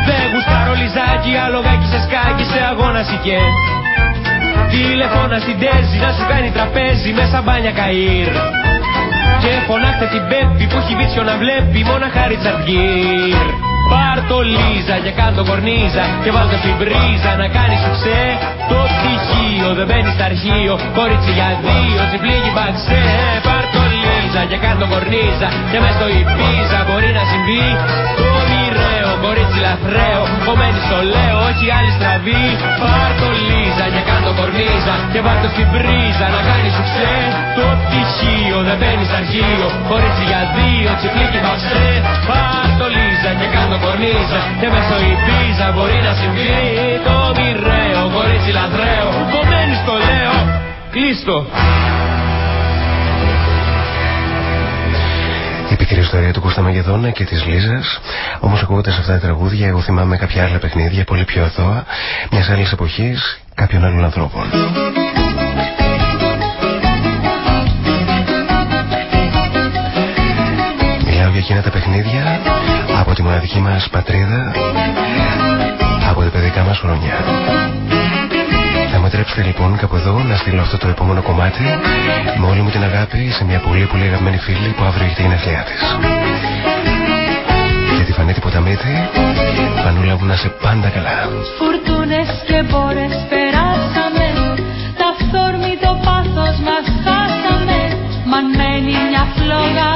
Δεν γουστάρω λιζάκι, άλογα σε σκάκι σε αγώνα σικέ Τηλεφώνα στην τέζη να σου κάνει τραπέζι μέσα μπάνια καΐρ. Και φωνάχτε την πέπη που έχει βίτσιο να βλέπει μόνα χάρη τσαρτγύρ Πάρ' το λίζα και κάντο κορνίζα και βάλτε στην πρίζα να κάνει ξέ. Το πτυχίο δεν μπαίνει στα αρχείο, κορίτσι για δύο, τσιπλίγει μπαξέ Πάρ' το λίζα και κάντο κορνίζα και μες στο υπίζα μπορεί να συμβεί. Το μοιραίο κορίτσι λαθρέο, κομμένη στο λέω, όχι άλλη στραβή. Πάρ' το λίζα και κάντο κορνίζα και βάλτε στην πρίζα να κάνει ξέ. Το πτυχίο δεν μπαίνει στα αρχείο, κορίτσι για δύο, τσιπλίγει μπαξέ Πάρ' το λίζα και κάντο κορνίζα και μες στο Ιππίζα μπορεί να συμβεί. Το μοιραίο κορίτσι λαθρέο κομμένη στο λέω κλείστο Η πικρή ιστορία του Κώστα Μαγεδόνα και της Λίζας Όμως ακούγοντας αυτά τα τραγούδια Εγώ θυμάμαι κάποια άλλα παιχνίδια Πολύ πιο αθώα Μιας άλλης εποχής Κάποιων άλλων ανθρώπων Μιλάω για εκείνα τα παιχνίδια από τη μοναδική μας πατρίδα από τα παιδικά μας χρόνια. Θα με τρέψετε λοιπόν κάπου εδώ να στείλω αυτό το επόμενο κομμάτι με όλη μου την αγάπη σε μια πολύ πολύ αγαπημένη φίλη που αύριο έχει την γενέθλιά της. Για τη φανή ποταμίτη, πανούλα μου να σε πάντα καλά. Φουρτούνες και μπόρες περάσαμε, τα φθόρμη το πάθος μας χάσαμε, μα μένει μια φλόγα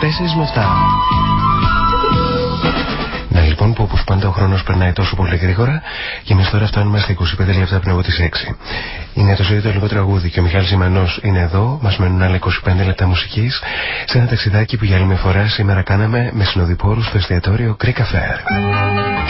με 7 λοιπόν που όπως πάντα ο χρόνος περνάει τόσο πολύ γρήγορα και εμείς τώρα φτάνουμε στα 25 λεπτά πριν από τις 6. Είναι το ζωή το λίγο τραγούδι και ο Μιχάλης Ιμανός είναι εδώ, μας μένουν άλλα 25 λεπτά μουσικής σε ένα ταξιδάκι που για άλλη μια φορά σήμερα κάναμε με συνοδοιπόρους στο εστιατόριο Greek Affair.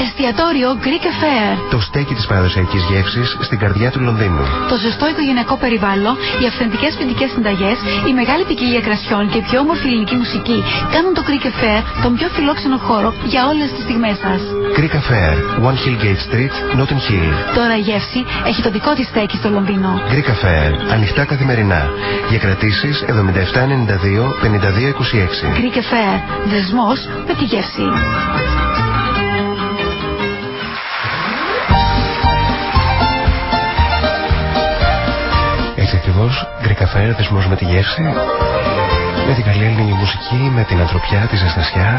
Εστιατόριο Greek Affair. Το στέκι της παραδοσιακής γεύσης στην καρδιά του Λονδίνου. Το ζεστό οικογενειακό περιβάλλον, οι αυθεντικές ποινικές συνταγές, η μεγάλη ποικιλία κρασιών και η πιο όμορφη ελληνική μουσική κάνουν το Greek Affair τον πιο φιλόξενο χώρο για όλες τις στιγμές σας. Greek Affair, One Hillgate Street, Notting Hill. Τώρα η γεύση έχει το δικό της στέκι στο Λονδίνο. Greek Affair, ανοιχτά καθημερινά. Για κρατήσεις 7792-5226. Greek Affair, δεσμός με τη γεύση. Έτσι ακριβώς, Greek Affair, δεσμός με τη γεύση. Με την καλή ελληνική μουσική, με την ανθρωπιά, τη ζεστασιά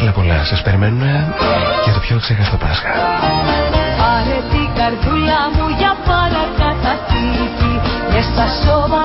άλλα πολλά. Σας περιμένουμε για το πιο ξεχαστό Πάσχα. Πάρε την καρδούλα μου για παρακαταθήκη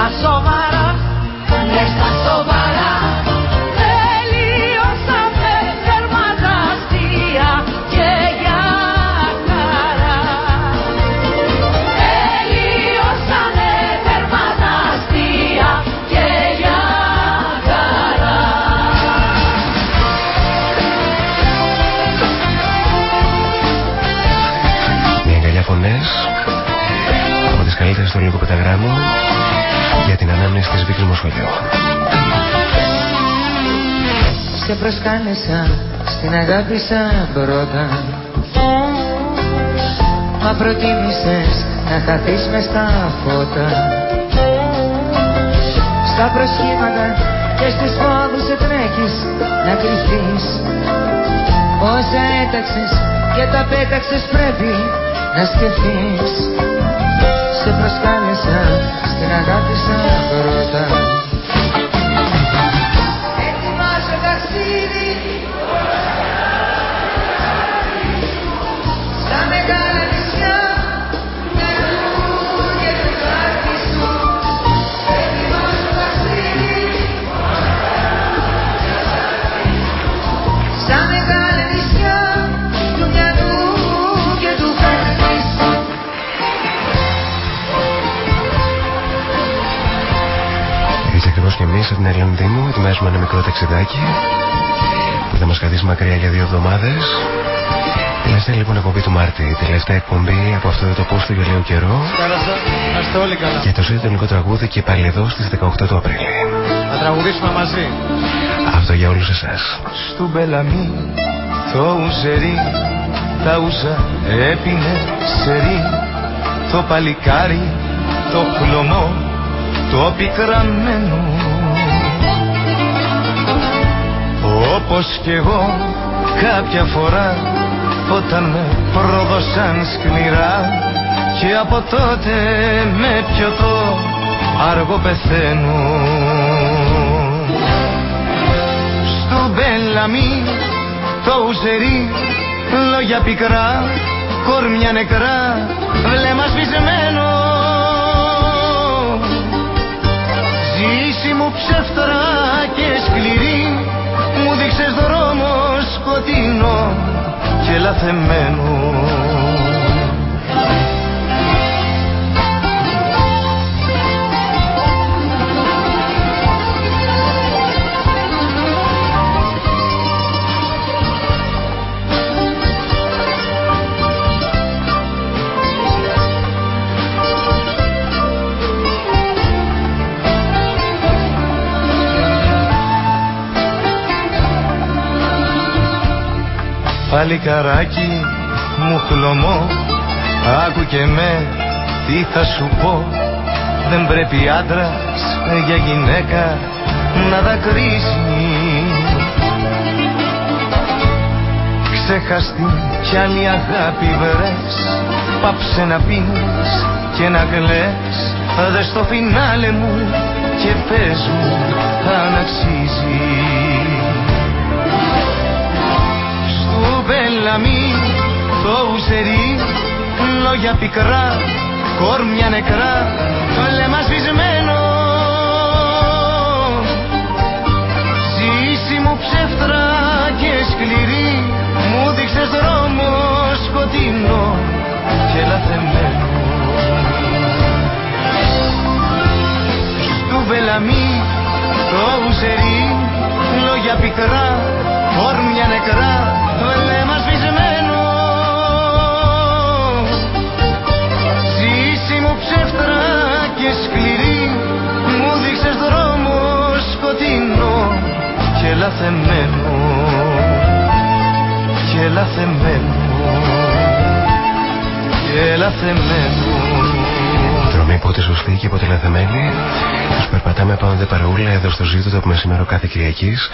sazón. Σε προσκάλεσα, στην αγάπησα πρώτα. Μα προτίμησες να χαθείς μες στα φώτα. Στα προσχήματα και στους φόβους σε τρέχεις να κρυφτείς. Όσα έταξες και τα πέταξες πρέπει να σκεφτείς. Σε προσκάλεσα, στην αγάπησα πρώτα Δήμου ετοιμάζουμε ένα μικρό ταξιδάκι που θα μας κρατήσει μακριά για δύο εβδομάδες. Τελευταία λοιπόν εκπομπή του Μάρτη, η τελευταία εκπομπή από αυτό το πώ του γελίου καιρό Καλά σας, να είστε όλοι καλά. και το ζήτητο ελληνικό τραγούδι και πάλι εδώ στις 18 του Απρίλη. Να τραγουδήσουμε μαζί. Αυτό για όλους εσάς. Στου Μπελαμί το ουζερί τα ούζα έπινε σερί το παλικάρι το χλωμό το πικραμένο όπως κι εγώ κάποια φορά όταν με πρόδωσαν σκληρά και από τότε με πιωτό αργό πεθαίνω. Στο μπελαμί το ουζερί λόγια πικρά κορμιά νεκρά βλέμμα σβησμένο. Ζήση μου ψεύτρα και σκληρή μου δείξες δρόμο σκοτεινό και λαθεμένο Παλικαράκι μου χλωμό. Άκου και με τι θα σου πω. Δεν πρέπει άντρας για γυναίκα να δακρύσει Ξέχαστη κι άλλη αγάπη βρες. Πάψε να πίνεις και να κλαις. Δες στο φινάλε μου και πες μου αν αξίζει Στου Μπελαμή το ουσερί Λόγια πικρά, κόρμια νεκρά Το λέμα σβησμένο. Ζήση μου ψεύτρα και σκληρή Μου δείξες δρόμο σκοτεινό και λαθεμένο Στου Μπελαμή το ουσερί Λόγια πικρά, κόρμια νεκρά Το λέμα σβησμένο. Ζήση μου ψεύτρα και σκληρή Μου δείξες δρόμο σκοτεινό και λαθεμένο. Και λαθεμένο. Και λαθεμένο Δρομή πότε σωστή και πότε λαθεμένη. Τους περπατάμε πάνω την παρεούλα εδώ στο ζήτο το μεσημέρο κάθε Κυριακής.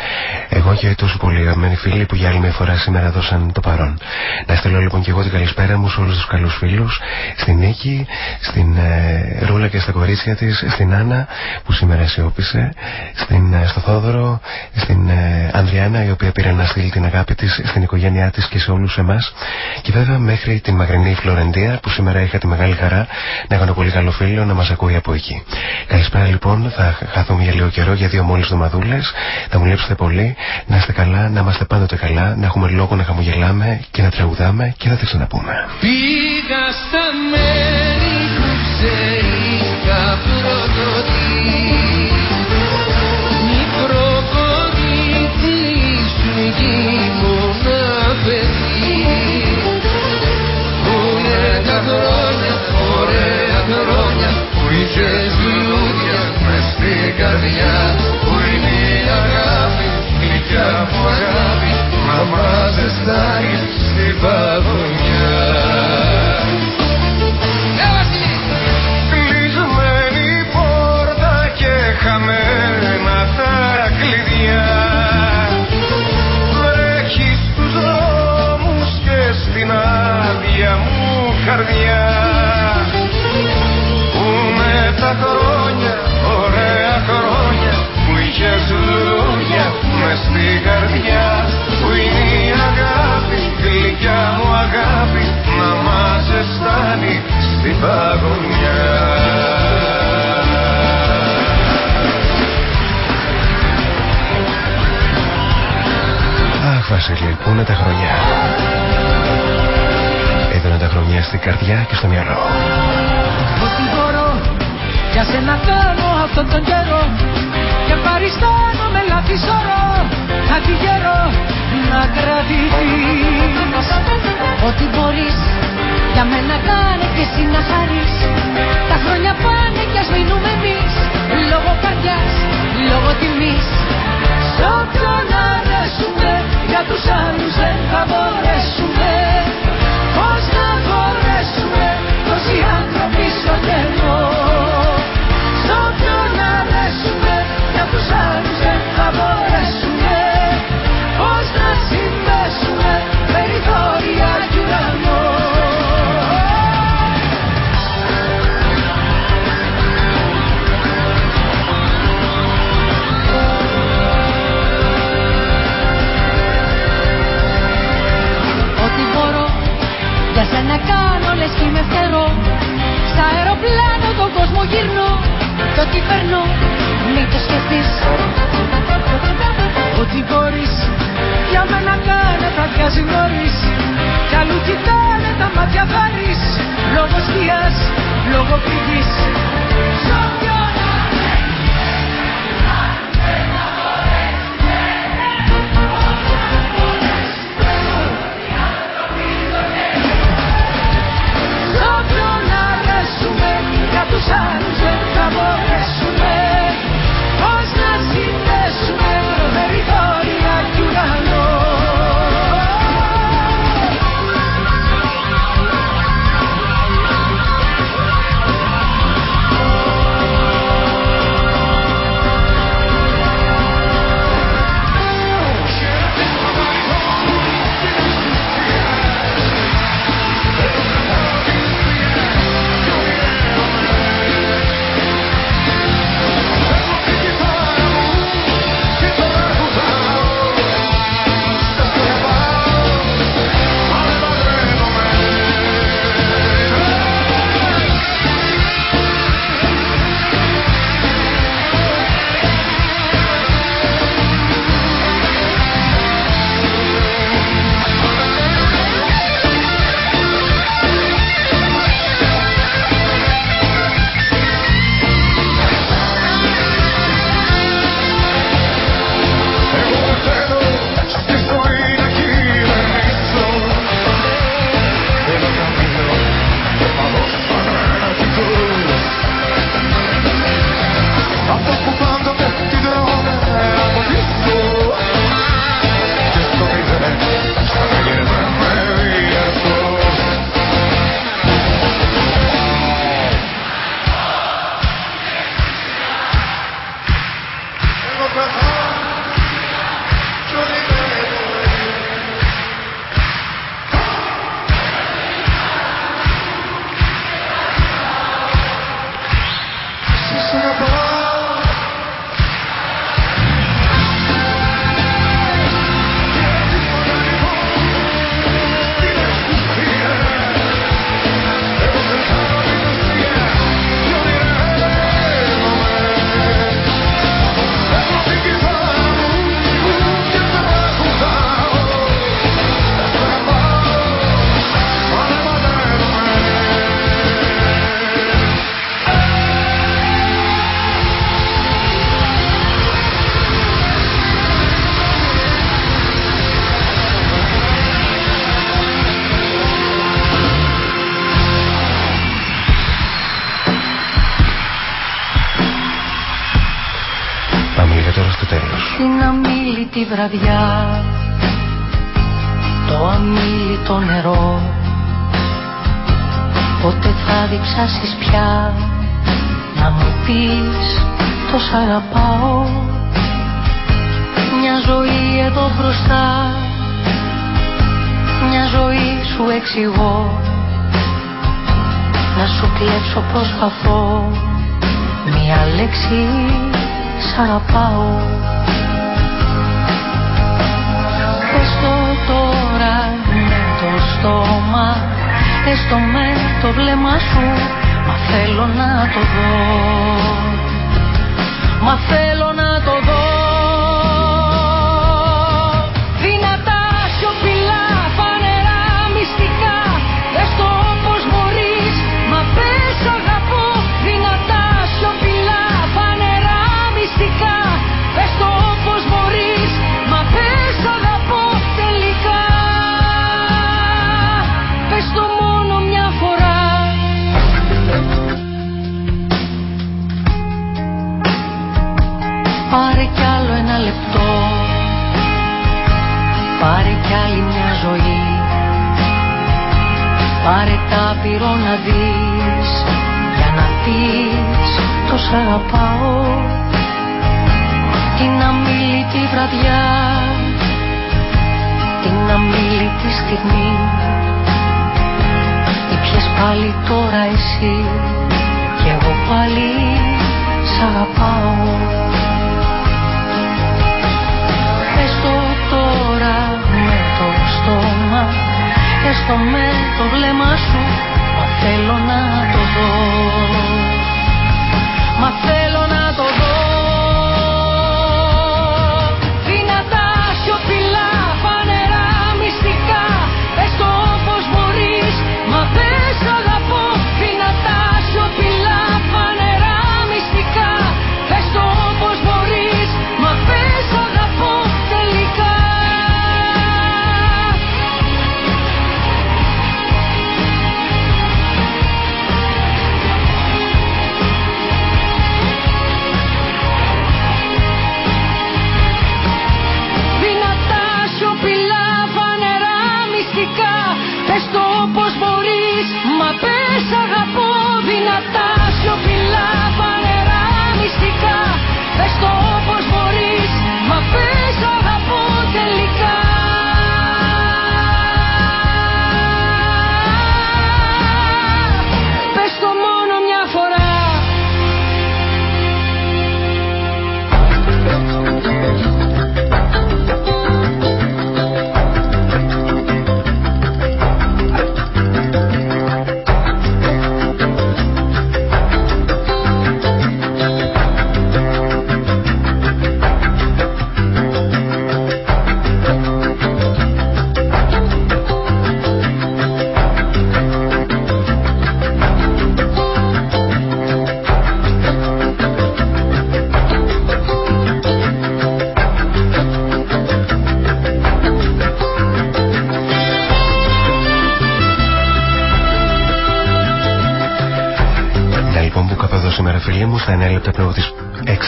Εγώ και τόσο πολύ αγαπημένοι φίλοι που για άλλη μια φορά σήμερα δώσαν το παρόν. Να στείλω λοιπόν και εγώ την καλησπέρα μου σε όλους τους καλούς φίλους. Στην Νίκη, στην ε, Ρούλα και στα κορίτσια της, στην Άννα που σήμερα σιώπησε, στην, ε, στο Θόδωρο, στην ε, Ανδριάννα η οποία πήρε να στείλει την αγάπη της στην οικογένειά της και σε όλους εμάς. Και βέβαια μέχρι την Μαγρινή Φλωρεντία που σήμερα είχα τη μεγάλη χαρά να έχω ένα πολύ καλό φίλο να μας ακούει από εκεί. Καλησπέρα λοιπόν, θα χαθούμε για λίγο καιρό για δύο μόλις εβδομαδούλες. Θα μου λείψετε πολύ. Να είστε καλά, να είμαστε πάντοτε καλά, να έχουμε λόγο να χαμογελάμε και να τραγουδάμε και να τα ξαναπούμε. Πήγα στα μέρη που ξέρεις τα Μικρό κορίτσι σου μες στην καρδιά Που είναι η αγάπη, γλυκιά μου αγάπη Μα μας ζεστάνει στην παγωνιά Κλεισμένη πόρτα και χαμένα τα κλειδιά Βρέχεις στους δρόμους και στην άδεια μου καρδιά στην καρδιάς Που είναι η αγάπη, γλυκιά μου αγάπη Να μας ζεστάνει στην παγωνιά Αχ, Βασίλη, πού είναι τα χρόνια; Εδώ είναι τα χρόνια στην καρδιά και στο μυαλό. Ό,τι μπορώ για σένα κάνω αυτόν τον καιρό Και παριστάνω με λάθη σωρό Κάτι γερό να κρατηθείς. Ό,τι μπορείς για μένα κάνε και εσύ να χαρείς. Τα χρόνια πάνε κι ας μείνουμε εμείς. Λόγω καρδιάς, λόγω τιμής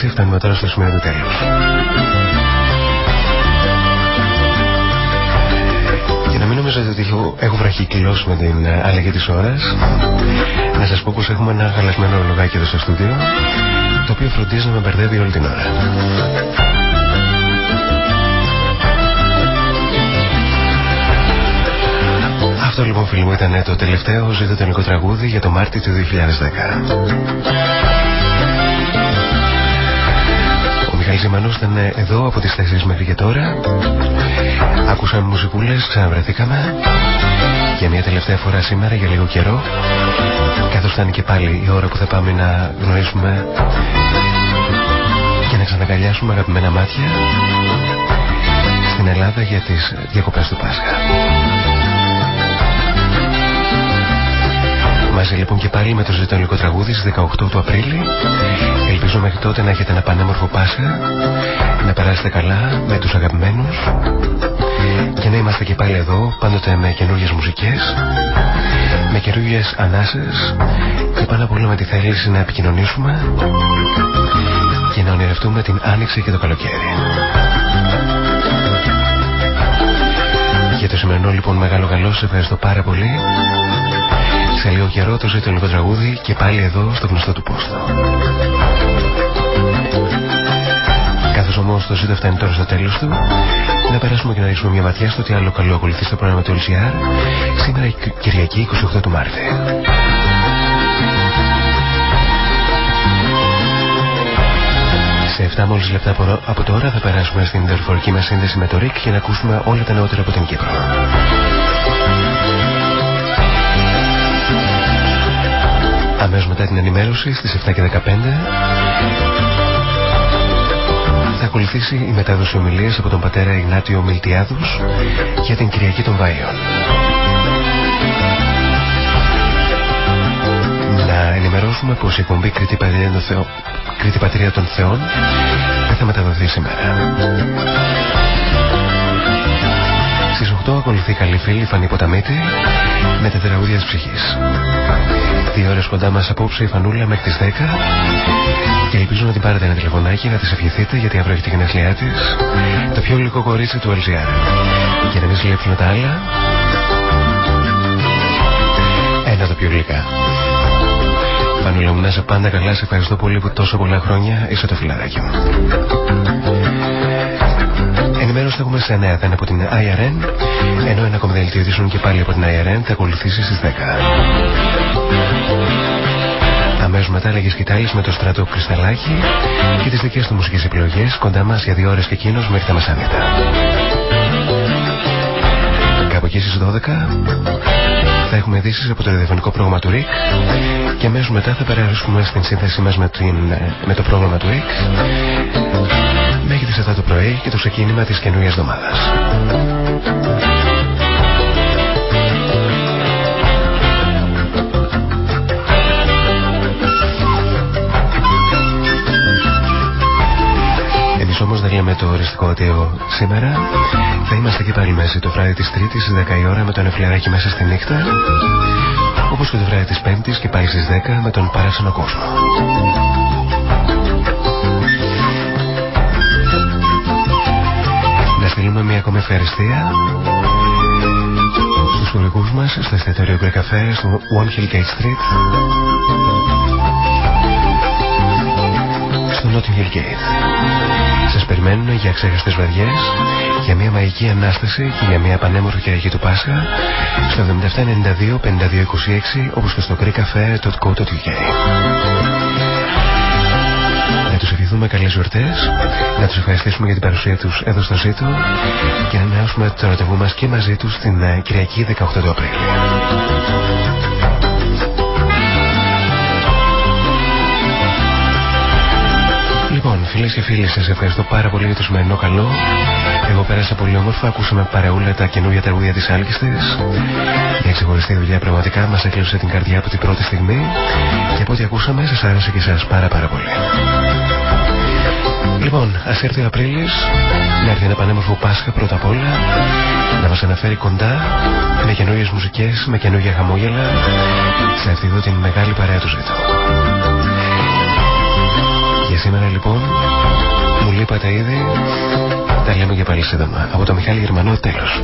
6 φτάνουμε τώρα στο σημείο του τέλους. Για να μην νομίζετε ότι έχω, έχω βραχυκλώσει με την ε, αλλαγή της ώρας να σας πω πως έχουμε ένα χαλασμένο ολογάκι εδώ στο στούντιο το οποίο φροντίζει να με μπερδεύει όλη την ώρα. Αυτό λοιπόν φίλοι μου ήταν το τελευταίο ζήτο τελικό τραγούδι για το Μάρτιο του 2010. Ο Μιχάλης Ζημανός ήταν εδώ από τις 4 μέχρι και τώρα. Άκουσαμε μουσικούλες, ξαναβρεθήκαμε για μια τελευταία φορά σήμερα για λίγο καιρό. Καθώς φτάνει και πάλι η ώρα που θα πάμε να γνωρίσουμε και να ξαναγκαλιάσουμε αγαπημένα μάτια στην Ελλάδα για τις διακοπές του Πάσχα. Μαζί λοιπόν και πάλι με το ζητωνικό τραγούδι στις 18 του Απρίλη. Ελπίζω μέχρι τότε να έχετε ένα πανέμορφο Πάσχα, να περάσετε καλά με τους αγαπημένους και να είμαστε και πάλι εδώ πάντοτε με καινούργιες μουσικές, με καινούργιες ανάσες και πάνω απ' όλα με τη θέληση να επικοινωνήσουμε και να ονειρευτούμε την άνοιξη και το καλοκαίρι. λοιπόν μεγάλο καλό, σε ευχαριστώ πάρα πολύ. Σε λίγο καιρό το ζήτω λίγο τραγούδι και πάλι εδώ στο γνωστό του πόστο. Όμω το ζήτω φτάνει τώρα στο τέλος του, να περάσουμε και να ρίξουμε μια ματιά στο τι άλλο καλό ακολουθεί στο πρόγραμμα του LCR σήμερα Κυριακή 28 του Μάρτη. Σε 7 μόλις λεπτά από τώρα θα περάσουμε στην δορυφορική μας σύνδεση με το ΡΙΚ για να ακούσουμε όλα τα νεότερα από την Κύπρο. Αμέσως μετά την ενημέρωση στις 7 και 15 θα ακολουθήσει η μετάδοση ομιλίας από τον πατέρα Ιγνάτιο Μιλτιάδους για την Κυριακή των Βάιων. Να ενημερώσουμε πως η εκπομπή Κρήτη Πατρία των, Θεό... Κρήτη Πατρία των Θεών δεν θα μεταδοθεί σήμερα. Στις 8 ακολουθεί καλή φίλη Φανή Ποταμίτη με τα τραγούδια της ψυχής. Δύο ώρες κοντά μας απόψε η Φανούλα μέχρι τις 10 και ελπίζω να την πάρετε ένα τηλεφωνάκι να της ευχηθείτε γιατί αύριο έχει την γενέθλιά της το πιο γλυκό κορίτσι του LGR. Και να μην συλλέψουν τα άλλα ένα το πιο γλυκά. Φανούλα μου να είσαι πάντα καλά, σε ευχαριστώ πολύ που τόσο πολλά χρόνια είσαι το φιλαράκι μου. Ενημέρωση θα έχουμε σε νέα θα είναι από την IRN, ενώ ένα ακόμα δελτίο και πάλι από την IRN θα ακολουθήσει στις 10. Αμέσως μετά λέγει σκητάλης με το στρατό Κρυσταλάκι και τις δικές του μουσικές επιλογές κοντά μας για δύο ώρες και εκείνος μέχρι τα μεσάνυχτα. Κάπου εκεί στις 12 θα έχουμε ειδήσεις από το ραδιοφωνικό πρόγραμμα του ΡΙΚ και αμέσως μετά θα περάσουμε στην σύνθεσή μας με, με το πρόγραμμα του ΡΙΚ μέχρι τις 7 το πρωί και το ξεκίνημα της καινούργιας εβδομάδας. όμως δεν λέμε το οριστικό ότι σήμερα θα είμαστε και πάλι μέσα το βράδυ της Τρίτης στι 10 η ώρα με τον Εφλεράκι μέσα στη νύχτα. Όπως και το βράδυ της Πέμπτης και πάλι στις 10 με τον Παράσανο Κόσμο. Μια ακόμη ευχαριστία. Στους χωρικούς μας στο εστιατόριο Γκρε Καφέ στο One Hill Gate Street. Στο Notting Hill Gate. Σας περιμένουν για ξέχαστες βαδιές, για μια μαγική ανάσταση και για μια πανέμορφη Κυριακή του Πάσχα στο 7792-5226 όπως και στο greekcafe.co.uk Να τους ευχηθούμε καλές γιορτές, να τους ευχαριστήσουμε για την παρουσία τους εδώ στο ζήτο και να ανανεώσουμε το ραντεβού μας και μαζί τους την ε, Κυριακή 18 του Απρίλη. Φίλε και φίλοι, σας. Ευχαριστώ πάρα πολύ για το σημερινό καλό. Εγώ πέρασα πολύ όμορφα, ακούσαμε παρεούλα τα καινούργια τραγούδια της Άλκηστη. Μια ξεχωριστή δουλειά πραγματικά μας έκλεισε την καρδιά από την πρώτη στιγμή. Και από ό,τι ακούσαμε σας άρεσε και εσά πάρα πάρα πολύ. Λοιπόν, ας έρθει ο Απρίλης, να έρθει ένα πανέμορφο Πάσχα πρώτα απ' όλα, να μας αναφέρει κοντά με καινούριες μουσικές, με καινούργια χαμόγελα, σε αυτή εδώ την μεγάλη παρέα του ζήτου σήμερα λοιπόν μου λείπατε ήδη. Τα λέμε και πάλι σύντομα. Από το Μιχάλη Γερμανό τέλος.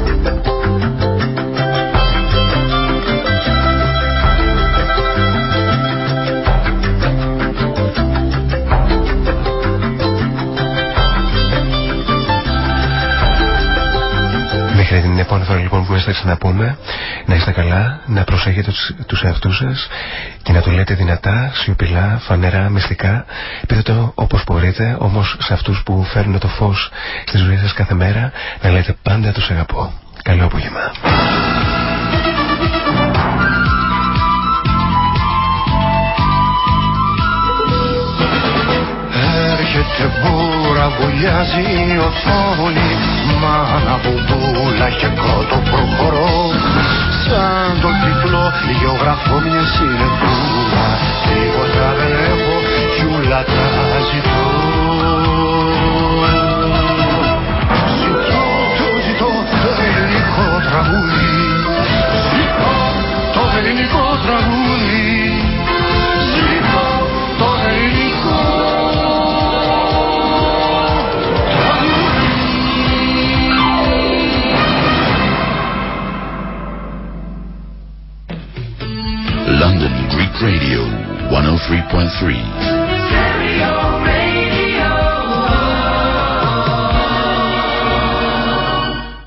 Μέχρι την επόμενη φορά λοιπόν που μας θα ξαναπούμε να είστε καλά, να προσέχετε τους, τους εαυτούς σας και να το λέτε δυνατά, σιωπηλά, φανερά, μυστικά πείτε το όπως μπορείτε όμως σε αυτούς που φέρνουν το φως στη ζωή σας κάθε μέρα να λέτε πάντα τους αγαπώ. Καλό απόγευμα. Έρχεται μπούρα, βουλιάζει η οθόνη Μάνα μπουμπούλα και κότο προχωρώ Σαν το τίτλο γεωγραφώ μια συνεπούλα Τίποτα δεν έχω κι ούλα τα ζητώ. Ζητώ, το ζητώ το ελληνικό τραγούδι. Ζητώ το ελληνικό τραγούδι Radio 103.3.